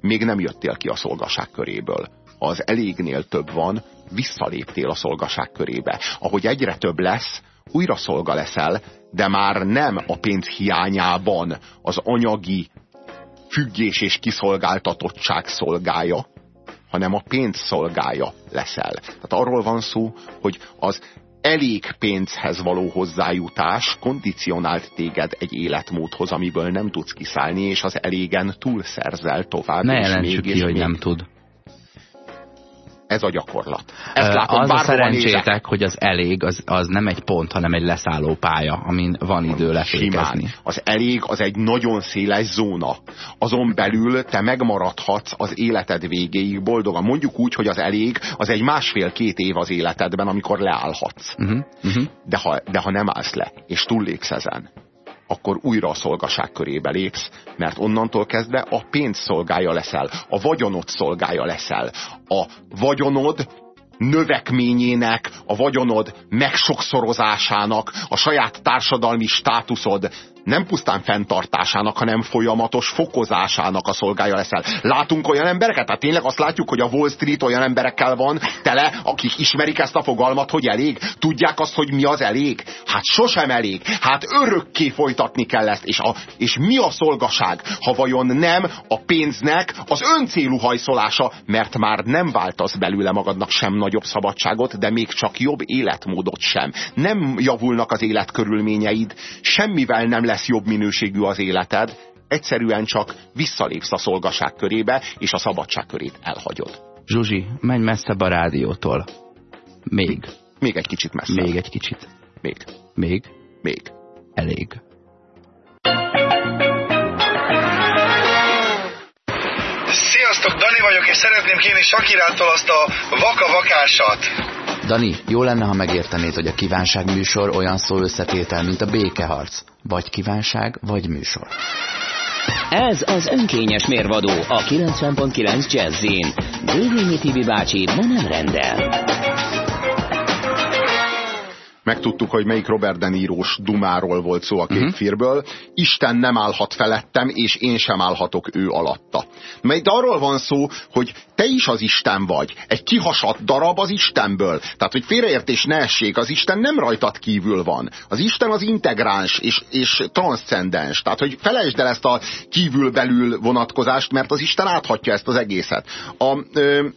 még nem jöttél ki a szolgaság köréből. Ha az elégnél több van, visszaléptél a szolgaság körébe. Ahogy egyre több lesz, újra szolga leszel, de már nem a pénz hiányában az anyagi függés és kiszolgáltatottság szolgája, hanem a pénz szolgája leszel. Tehát arról van szó, hogy az elég pénzhez való hozzájutás kondicionált téged egy életmódhoz, amiből nem tudsz kiszállni, és az elégen túlszerzel tovább. Ne jelentsük ki, hogy nem tud ez a gyakorlat. Ezt látom, az a szerencsétek, nézek. hogy az elég, az, az nem egy pont, hanem egy leszálló pálya, amin van idő lefékezni. Az elég az egy nagyon széles zóna. Azon belül te megmaradhatsz az életed végéig boldogan. Mondjuk úgy, hogy az elég az egy másfél-két év az életedben, amikor leállhatsz. Uh -huh, uh -huh. De, ha, de ha nem állsz le, és túllépsz ezen, akkor újra a szolgaság körébe lépsz, mert onnantól kezdve a pénz szolgája leszel, a vagyonod szolgája leszel. A vagyonod növekményének, a vagyonod megsokszorozásának, a saját társadalmi státuszod nem pusztán fenntartásának, hanem folyamatos fokozásának a szolgája leszel. Látunk olyan embereket? Tehát tényleg azt látjuk, hogy a Wall Street olyan emberekkel van tele, akik ismerik ezt a fogalmat, hogy elég? Tudják azt, hogy mi az elég? Hát sosem elég. Hát örökké folytatni kell ezt. És, a, és mi a szolgaság, ha vajon nem a pénznek az öncélú hajszolása, mert már nem váltasz belőle magadnak sem nagyobb szabadságot, de még csak jobb életmódot sem. Nem javulnak az életkörülményeid, semmivel nem lesz jobb minőségű az életed, egyszerűen csak visszalépsz a szolgaság körébe, és a szabadság körét elhagyod. Zsuzsi, menj messzebb a rádiótól. Még. Még egy kicsit messzebb. Még egy kicsit. Még. Még. Még. Elég. Sziasztok, Dani vagyok, és szeretném kérni Sakirától azt a vaka-vakásat. Dani, jó lenne, ha megértenéd, hogy a kívánság műsor olyan szó összetétel, mint a békeharc. Vagy kívánság, vagy műsor. Ez az önkényes mérvadó a 90.9 Jazzin. Dévényi Tibi bácsi ma nem rendel. Megtudtuk, hogy melyik Robert De Niro-s dumáról volt szó a képfírből. Uh-huh. Isten nem állhat felettem, és én sem állhatok ő alatta. Mert arról van szó, hogy te is az Isten vagy. Egy kihasadt darab az Istenből. Tehát, hogy félreértés ne essék, az Isten nem rajtad kívül van. Az Isten az integráns és, és transzcendens. Tehát, hogy felejtsd el ezt a kívül-belül vonatkozást, mert az Isten áthatja ezt az egészet. A, ö,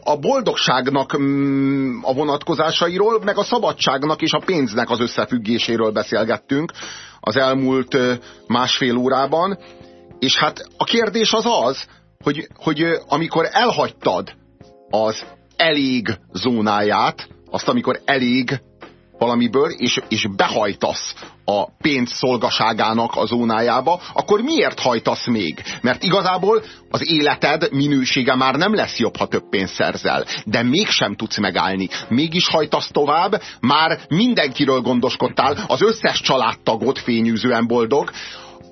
a boldogságnak mm, a vonatkozásairól, meg a szabadságnak és a pénznek az összefüggéséről beszélgettünk az elmúlt másfél órában, és hát a kérdés az az, hogy, hogy amikor elhagytad az elég zónáját, azt amikor elég valamiből, és, és behajtasz a pénz szolgaságának a zónájába, akkor miért hajtasz még? Mert igazából az életed minősége már nem lesz jobb, ha több pénzt szerzel. De mégsem tudsz megállni. Mégis hajtasz tovább, már mindenkiről gondoskodtál, az összes családtagot fényűzően boldog,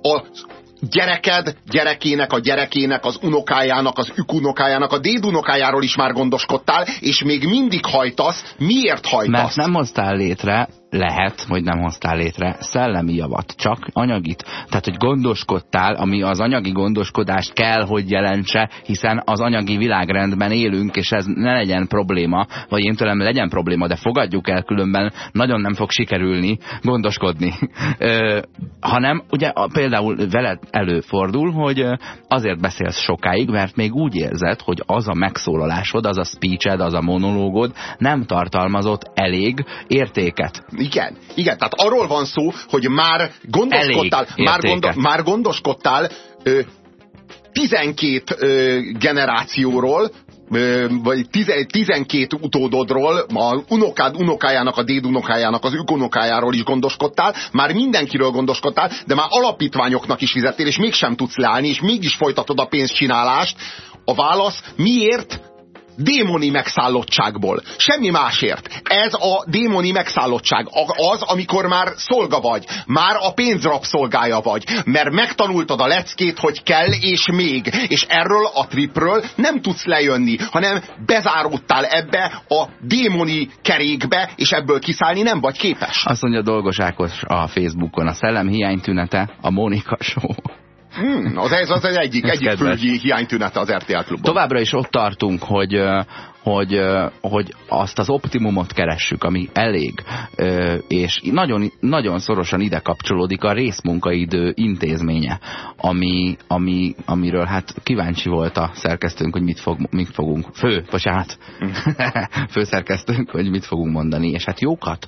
az gyereked, gyerekének, a gyerekének, az unokájának, az ükunokájának, a dédunokájáról is már gondoskodtál, és még mindig hajtasz. Miért hajtasz? Mert nem hoztál létre lehet, hogy nem hoztál létre szellemi javat, csak anyagit. Tehát, hogy gondoskodtál, ami az anyagi gondoskodást kell, hogy jelentse, hiszen az anyagi világrendben élünk, és ez ne legyen probléma, vagy én tőlem legyen probléma, de fogadjuk el, különben nagyon nem fog sikerülni gondoskodni. Ö, hanem ugye például veled előfordul, hogy azért beszélsz sokáig, mert még úgy érzed, hogy az a megszólalásod, az a speeched, az a monológod nem tartalmazott elég értéket. Igen, igen, tehát arról van szó, hogy már gondoskodtál, már, gondo, már gondoskodtál ö, 12 ö, generációról, vagy 12 utódodról, a unokád unokájának, a déd unokájának, az ők unokájáról is gondoskodtál, már mindenkiről gondoskodtál, de már alapítványoknak is fizettél, és mégsem tudsz leállni, és mégis folytatod a pénzcsinálást. A válasz miért démoni megszállottságból. Semmi másért. Ez a démoni megszállottság. Az, amikor már szolga vagy. Már a pénzrab szolgája vagy. Mert megtanultad a leckét, hogy kell és még. És erről a tripről nem tudsz lejönni, hanem bezáródtál ebbe a démoni kerékbe, és ebből kiszállni nem vagy képes. Azt mondja Dolgos Ákos a Facebookon, a szellem hiánytünete a Mónika Show. Hmm, az, ez az egyik, egyik fő hiánytünete az RTL klubban. Továbbra is ott tartunk, hogy, hogy, hogy azt az optimumot keressük, ami elég, és nagyon, nagyon szorosan ide kapcsolódik a részmunkaidő intézménye, ami, ami, amiről hát kíváncsi volt a szerkesztőnk, hogy mit, fog, mit fogunk, fő, bocsánat, hmm. főszerkesztőnk, hogy mit fogunk mondani, és hát jókat,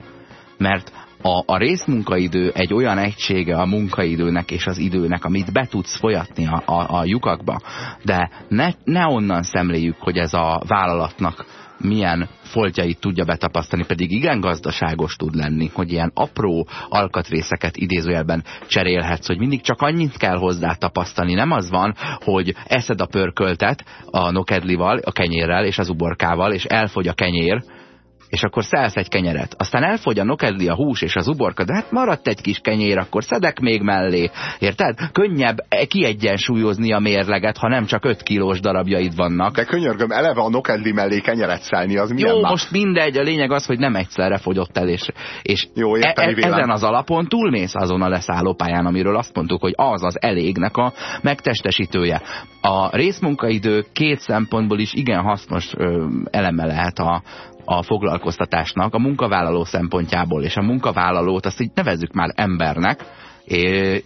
mert a, a részmunkaidő egy olyan egysége a munkaidőnek és az időnek, amit be tudsz folyatni a, a, a lyukakba, de ne, ne onnan szemléljük, hogy ez a vállalatnak milyen foltjait tudja betapasztani, pedig igen gazdaságos tud lenni, hogy ilyen apró alkatrészeket idézőjelben cserélhetsz, hogy mindig csak annyit kell hozzá tapasztani. Nem az van, hogy eszed a pörköltet a nokedlival, a kenyérrel és az uborkával, és elfogy a kenyér, és akkor szelsz egy kenyeret. Aztán elfogy a nokedli, a hús és az uborka, de hát maradt egy kis kenyér, akkor szedek még mellé. Érted? Könnyebb kiegyensúlyozni a mérleget, ha nem csak 5 kilós darabjaid vannak. De könyörgöm, eleve a nokedli mellé kenyeret szelni, az milyen Jó, más? most mindegy, a lényeg az, hogy nem egyszerre fogyott el, és, és Jó, e, e, ezen az alapon túlmész azon a leszállópályán, amiről azt mondtuk, hogy az az elégnek a megtestesítője. A részmunkaidő két szempontból is igen hasznos ö, eleme lehet a, a foglalkoztatásnak a munkavállaló szempontjából, és a munkavállalót azt így nevezzük már embernek,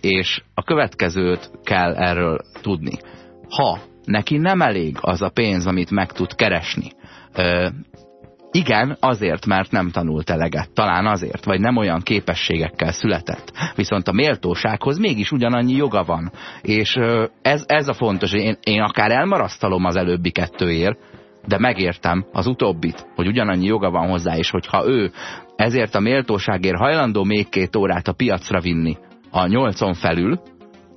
és a következőt kell erről tudni. Ha neki nem elég az a pénz, amit meg tud keresni, igen, azért, mert nem tanult eleget. Talán azért, vagy nem olyan képességekkel született. Viszont a méltósághoz mégis ugyanannyi joga van. És ez, ez a fontos. Én, én akár elmarasztalom az előbbi kettőért, de megértem az utóbbit, hogy ugyanannyi joga van hozzá, és hogyha ő ezért a méltóságért hajlandó még két órát a piacra vinni a nyolcon felül,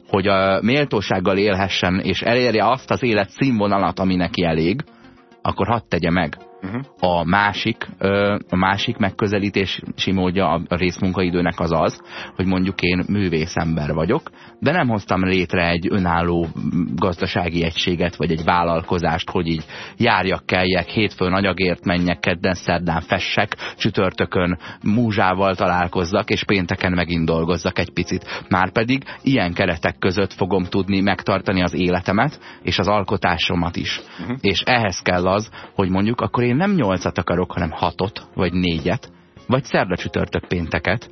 hogy a méltósággal élhessen, és elérje azt az élet színvonalat, ami neki elég, akkor hadd tegye meg. Uh-huh. A másik, a másik megközelítési módja a részmunkaidőnek az az, hogy mondjuk én művészember vagyok, de nem hoztam létre egy önálló gazdasági egységet, vagy egy vállalkozást, hogy így járjak, kelljek, hétfőn anyagért menjek, kedden, szerdán fessek, csütörtökön múzsával találkozzak, és pénteken megint dolgozzak egy picit. Márpedig ilyen keretek között fogom tudni megtartani az életemet, és az alkotásomat is. Uh -huh. És ehhez kell az, hogy mondjuk akkor én nem nyolcat akarok, hanem hatot, vagy négyet, vagy szerda csütörtök pénteket.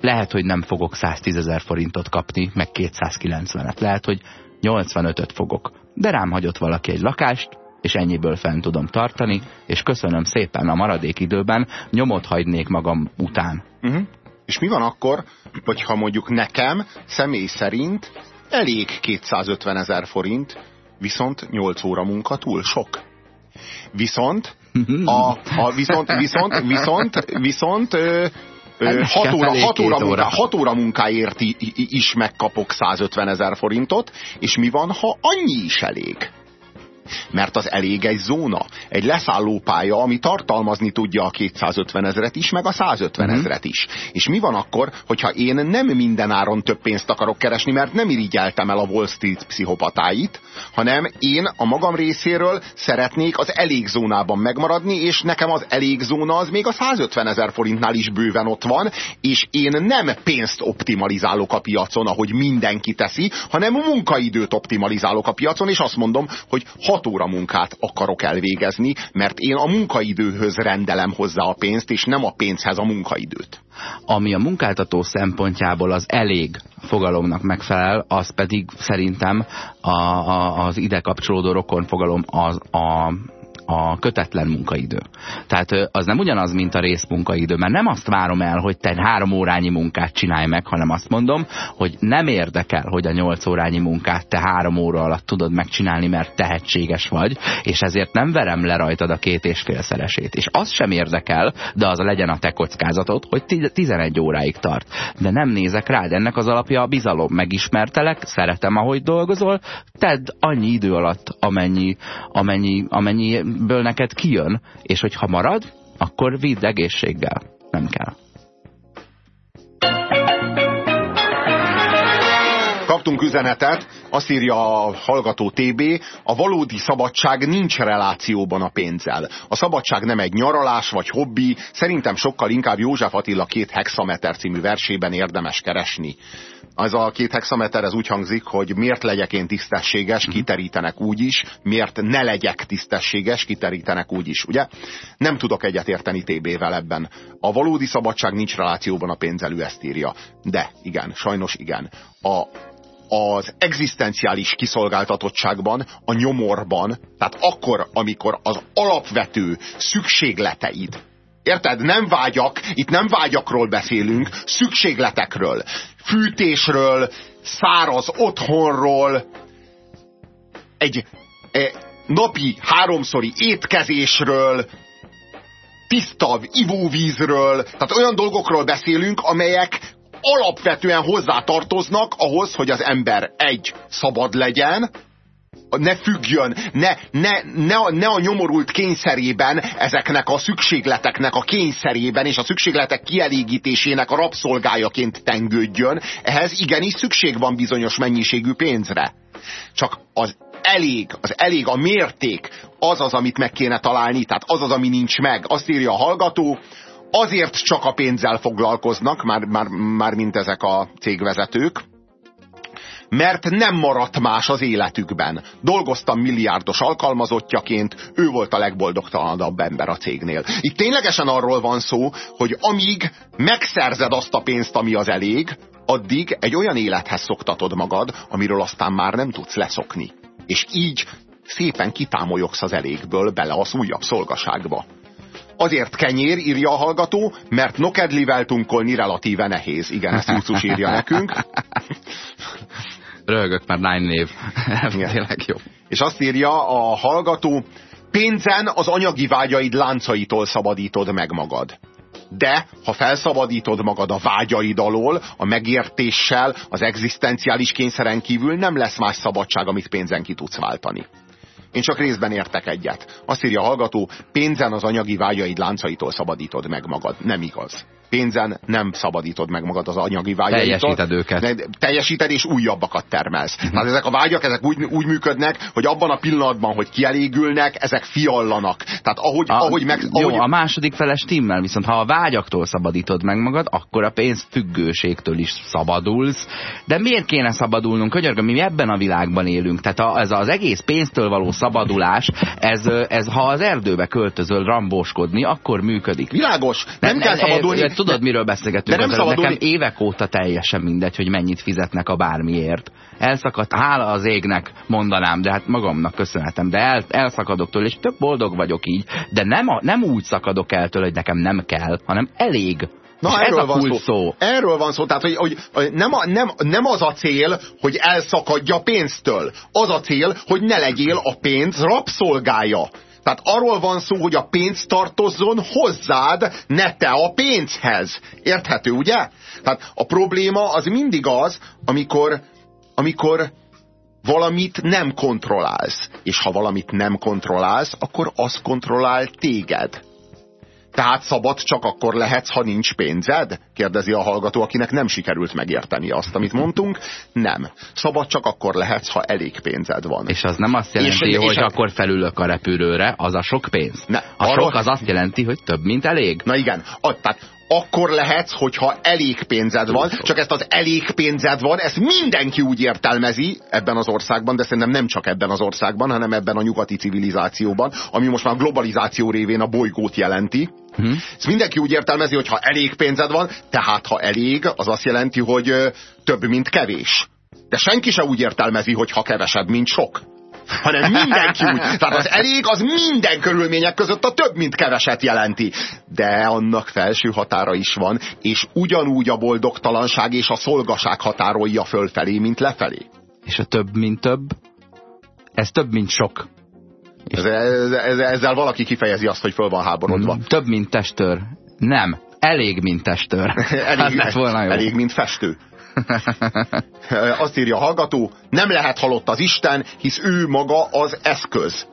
Lehet, hogy nem fogok 110 ezer forintot kapni, meg 290-et. Lehet, hogy 85-öt fogok. De rám hagyott valaki egy lakást, és ennyiből fent tudom tartani, és köszönöm szépen a maradék időben, nyomot hagynék magam után. Uh -huh. És mi van akkor, hogyha mondjuk nekem személy szerint elég 250 ezer forint, viszont 8 óra munka túl sok? Viszont, a, a viszont, viszont, viszont, viszont, ö, ö, hat, óra, hat, óra munká, hat óra munkáért is megkapok 150 ezer forintot, és mi van, ha annyi is elég? Mert az elég egy zóna, egy leszállópálya, ami tartalmazni tudja a 250 ezeret is, meg a 150 mhm. ezeret is. És mi van akkor, hogyha én nem minden áron több pénzt akarok keresni, mert nem irigyeltem el a Wall Street pszichopatáit, hanem én a magam részéről szeretnék az elég zónában megmaradni, és nekem az elég zóna az még a 150 ezer forintnál is bőven ott van, és én nem pénzt optimalizálok a piacon, ahogy mindenki teszi, hanem munkaidőt optimalizálok a piacon, és azt mondom, hogy 6 óra munkát akarok elvégezni, mert én a munkaidőhöz rendelem hozzá a pénzt, és nem a pénzhez a munkaidőt. Ami a munkáltató szempontjából az elég fogalomnak megfelel, az pedig szerintem a, a, az ide kapcsolódó rokon fogalom az a a kötetlen munkaidő. Tehát az nem ugyanaz, mint a részmunkaidő, mert nem azt várom el, hogy te három órányi munkát csinálj meg, hanem azt mondom, hogy nem érdekel, hogy a nyolc órányi munkát te három óra alatt tudod megcsinálni, mert tehetséges vagy, és ezért nem verem le rajtad a két és félszeresét. És az sem érdekel, de az legyen a te kockázatod, hogy 11 óráig tart. De nem nézek rád, ennek az alapja a bizalom. Megismertelek, szeretem, ahogy dolgozol, tedd annyi idő alatt, amennyi, amennyi, amennyi ből neked kijön, és hogyha marad, akkor vidd egészséggel. Nem kell. Kaptunk üzenetet, azt írja a hallgató TB, a valódi szabadság nincs relációban a pénzzel. A szabadság nem egy nyaralás vagy hobbi, szerintem sokkal inkább József Attila két hexameter című versében érdemes keresni. Az a két hexameter, ez úgy hangzik, hogy miért legyek én tisztességes, mhm. kiterítenek úgy is, miért ne legyek tisztességes, kiterítenek úgy is, ugye? Nem tudok egyetérteni TB-vel ebben. A valódi szabadság nincs relációban a pénzelő, ezt írja. De, igen, sajnos igen. A, az egzisztenciális kiszolgáltatottságban, a nyomorban, tehát akkor, amikor az alapvető szükségleteid, Érted? Nem vágyak, itt nem vágyakról beszélünk, szükségletekről, fűtésről, száraz otthonról, egy e, napi háromszori étkezésről, tiszta ivóvízről, tehát olyan dolgokról beszélünk, amelyek alapvetően hozzátartoznak ahhoz, hogy az ember egy, szabad legyen, ne függjön, ne, ne, ne, ne a nyomorult kényszerében, ezeknek a szükségleteknek a kényszerében és a szükségletek kielégítésének a rabszolgájaként tengődjön, ehhez igenis szükség van bizonyos mennyiségű pénzre. Csak az elég, az elég, a mérték, az az, amit meg kéne találni, tehát az az, ami nincs meg. Azt írja a hallgató, azért csak a pénzzel foglalkoznak, már, már, már mint ezek a cégvezetők, mert nem maradt más az életükben. Dolgoztam milliárdos alkalmazottjaként, ő volt a legboldogtalanabb ember a cégnél. Itt ténylegesen arról van szó, hogy amíg megszerzed azt a pénzt, ami az elég, addig egy olyan élethez szoktatod magad, amiről aztán már nem tudsz leszokni. És így szépen kitámolyogsz az elégből bele az újabb szolgaságba. Azért kenyér, írja a hallgató, mert nokedlivel tunkolni relatíve nehéz. Igen, ezt Jucus írja nekünk. Röhögök, mert Nine név. Tényleg jó. És azt írja a hallgató, pénzen az anyagi vágyaid láncaitól szabadítod meg magad. De, ha felszabadítod magad a vágyaid alól, a megértéssel, az egzisztenciális kényszeren kívül nem lesz más szabadság, amit pénzen ki tudsz váltani. Én csak részben értek egyet. Azt írja a hallgató, pénzen az anyagi vágyaid láncaitól szabadítod meg magad. Nem igaz pénzen nem szabadítod meg magad az anyagi vágyaitól. Teljesíted őket. Teljesíted és újabbakat termelsz. Mhm. Tehát ezek a vágyak ezek úgy, úgy működnek, hogy abban a pillanatban, hogy kielégülnek, ezek fiallanak. Tehát ahogy, a, ahogy meg... Jó, a második feles timmel, viszont ha a vágyaktól szabadítod meg magad, akkor a pénz függőségtől is szabadulsz. De miért kéne szabadulnunk? Könyörgöm, mi ebben a világban élünk. Tehát a, ez az egész pénztől való szabadulás, ez, ez ha az erdőbe költözöl rambóskodni, akkor működik. Világos, nem, nem kell szabadulni tudod, miről beszélgetünk. De nem szabad nekem évek óta teljesen mindegy, hogy mennyit fizetnek a bármiért. Elszakadt, hála az égnek mondanám, de hát magamnak köszönhetem, de el, elszakadok tőle, és tök boldog vagyok így, de nem, a, nem úgy szakadok el tőle, hogy nekem nem kell, hanem elég. Na, és erről ez a van szó. szó. Erről van szó, tehát hogy, hogy nem, a, nem, nem az a cél, hogy elszakadja pénztől. Az a cél, hogy ne legyél a pénz rabszolgája. Tehát arról van szó, hogy a pénz tartozzon hozzád, ne te a pénzhez. Érthető, ugye? Tehát a probléma az mindig az, amikor, amikor valamit nem kontrollálsz. És ha valamit nem kontrollálsz, akkor az kontrollál téged. Tehát szabad csak akkor lehetsz, ha nincs pénzed? Kérdezi a hallgató, akinek nem sikerült megérteni azt, amit mondtunk. Nem. Szabad csak akkor lehetsz, ha elég pénzed van. És az nem azt jelenti, és, hogy és akkor felülök a repülőre, az a sok pénz. Ne, a arról... sok az azt jelenti, hogy több, mint elég. Na igen. A, tehát akkor lehetsz, hogyha elég pénzed van, csak ezt az elég pénzed van, ezt mindenki úgy értelmezi ebben az országban, de szerintem nem csak ebben az országban, hanem ebben a nyugati civilizációban, ami most már globalizáció révén a bolygót jelenti. Hmm. Ezt mindenki úgy értelmezi, hogy ha elég pénzed van, tehát ha elég, az azt jelenti, hogy több, mint kevés. De senki se úgy értelmezi, hogy ha kevesebb, mint sok hanem mindenki úgy. Tehát az elég az minden körülmények között a több, mint keveset jelenti. De annak felső határa is van, és ugyanúgy a boldogtalanság és a szolgaság határolja fölfelé, mint lefelé. És a több, mint több? Ez több, mint sok. Ez, ez, ezzel valaki kifejezi azt, hogy föl van háborodva. Mm, több, mint testőr. Nem. Elég, mint testőr. elég, hát volna jó. elég, mint festő. Azt írja a hallgató, nem lehet halott az Isten, hisz ő maga az eszköz.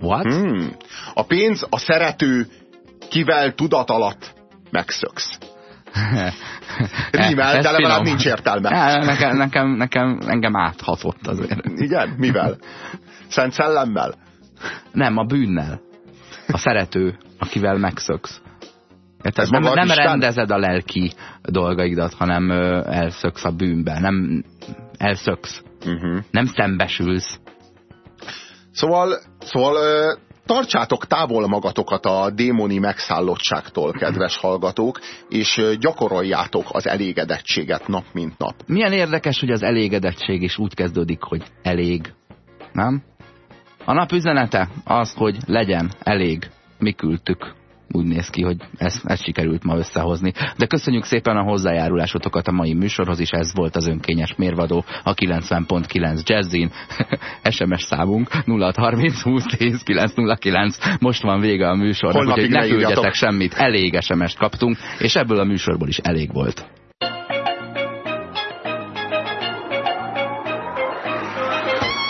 What? Hmm. A pénz a szerető, kivel tudat alatt megszöksz. Rímel, de legalább nincs értelme. Nekem, nekem, nekem engem áthatott azért. Igen? Mivel? Szent szellemmel? Nem, a bűnnel. A szerető, akivel megszöksz. Ez nem, nem rendezed a lelki dolgaidat, hanem ö, elszöksz a bűnbe. Nem elszöksz. Uh mhm. -huh. Nem szembesülsz. Szóval, szóval ö, tartsátok távol magatokat a démoni megszállottságtól, kedves hallgatók, és gyakoroljátok az elégedettséget nap mint nap. Milyen érdekes, hogy az elégedettség is úgy kezdődik, hogy elég. Nem? A nap üzenete az, hogy legyen elég. Mi küldtük úgy néz ki, hogy ezt, ezt sikerült ma összehozni. De köszönjük szépen a hozzájárulásotokat a mai műsorhoz is, ez volt az önkényes mérvadó a 90.9 Jazzin. SMS számunk 0630 20 10 909. Most van vége a műsornak, úgyhogy ne küldjetek semmit, elég SMS-t kaptunk, és ebből a műsorból is elég volt.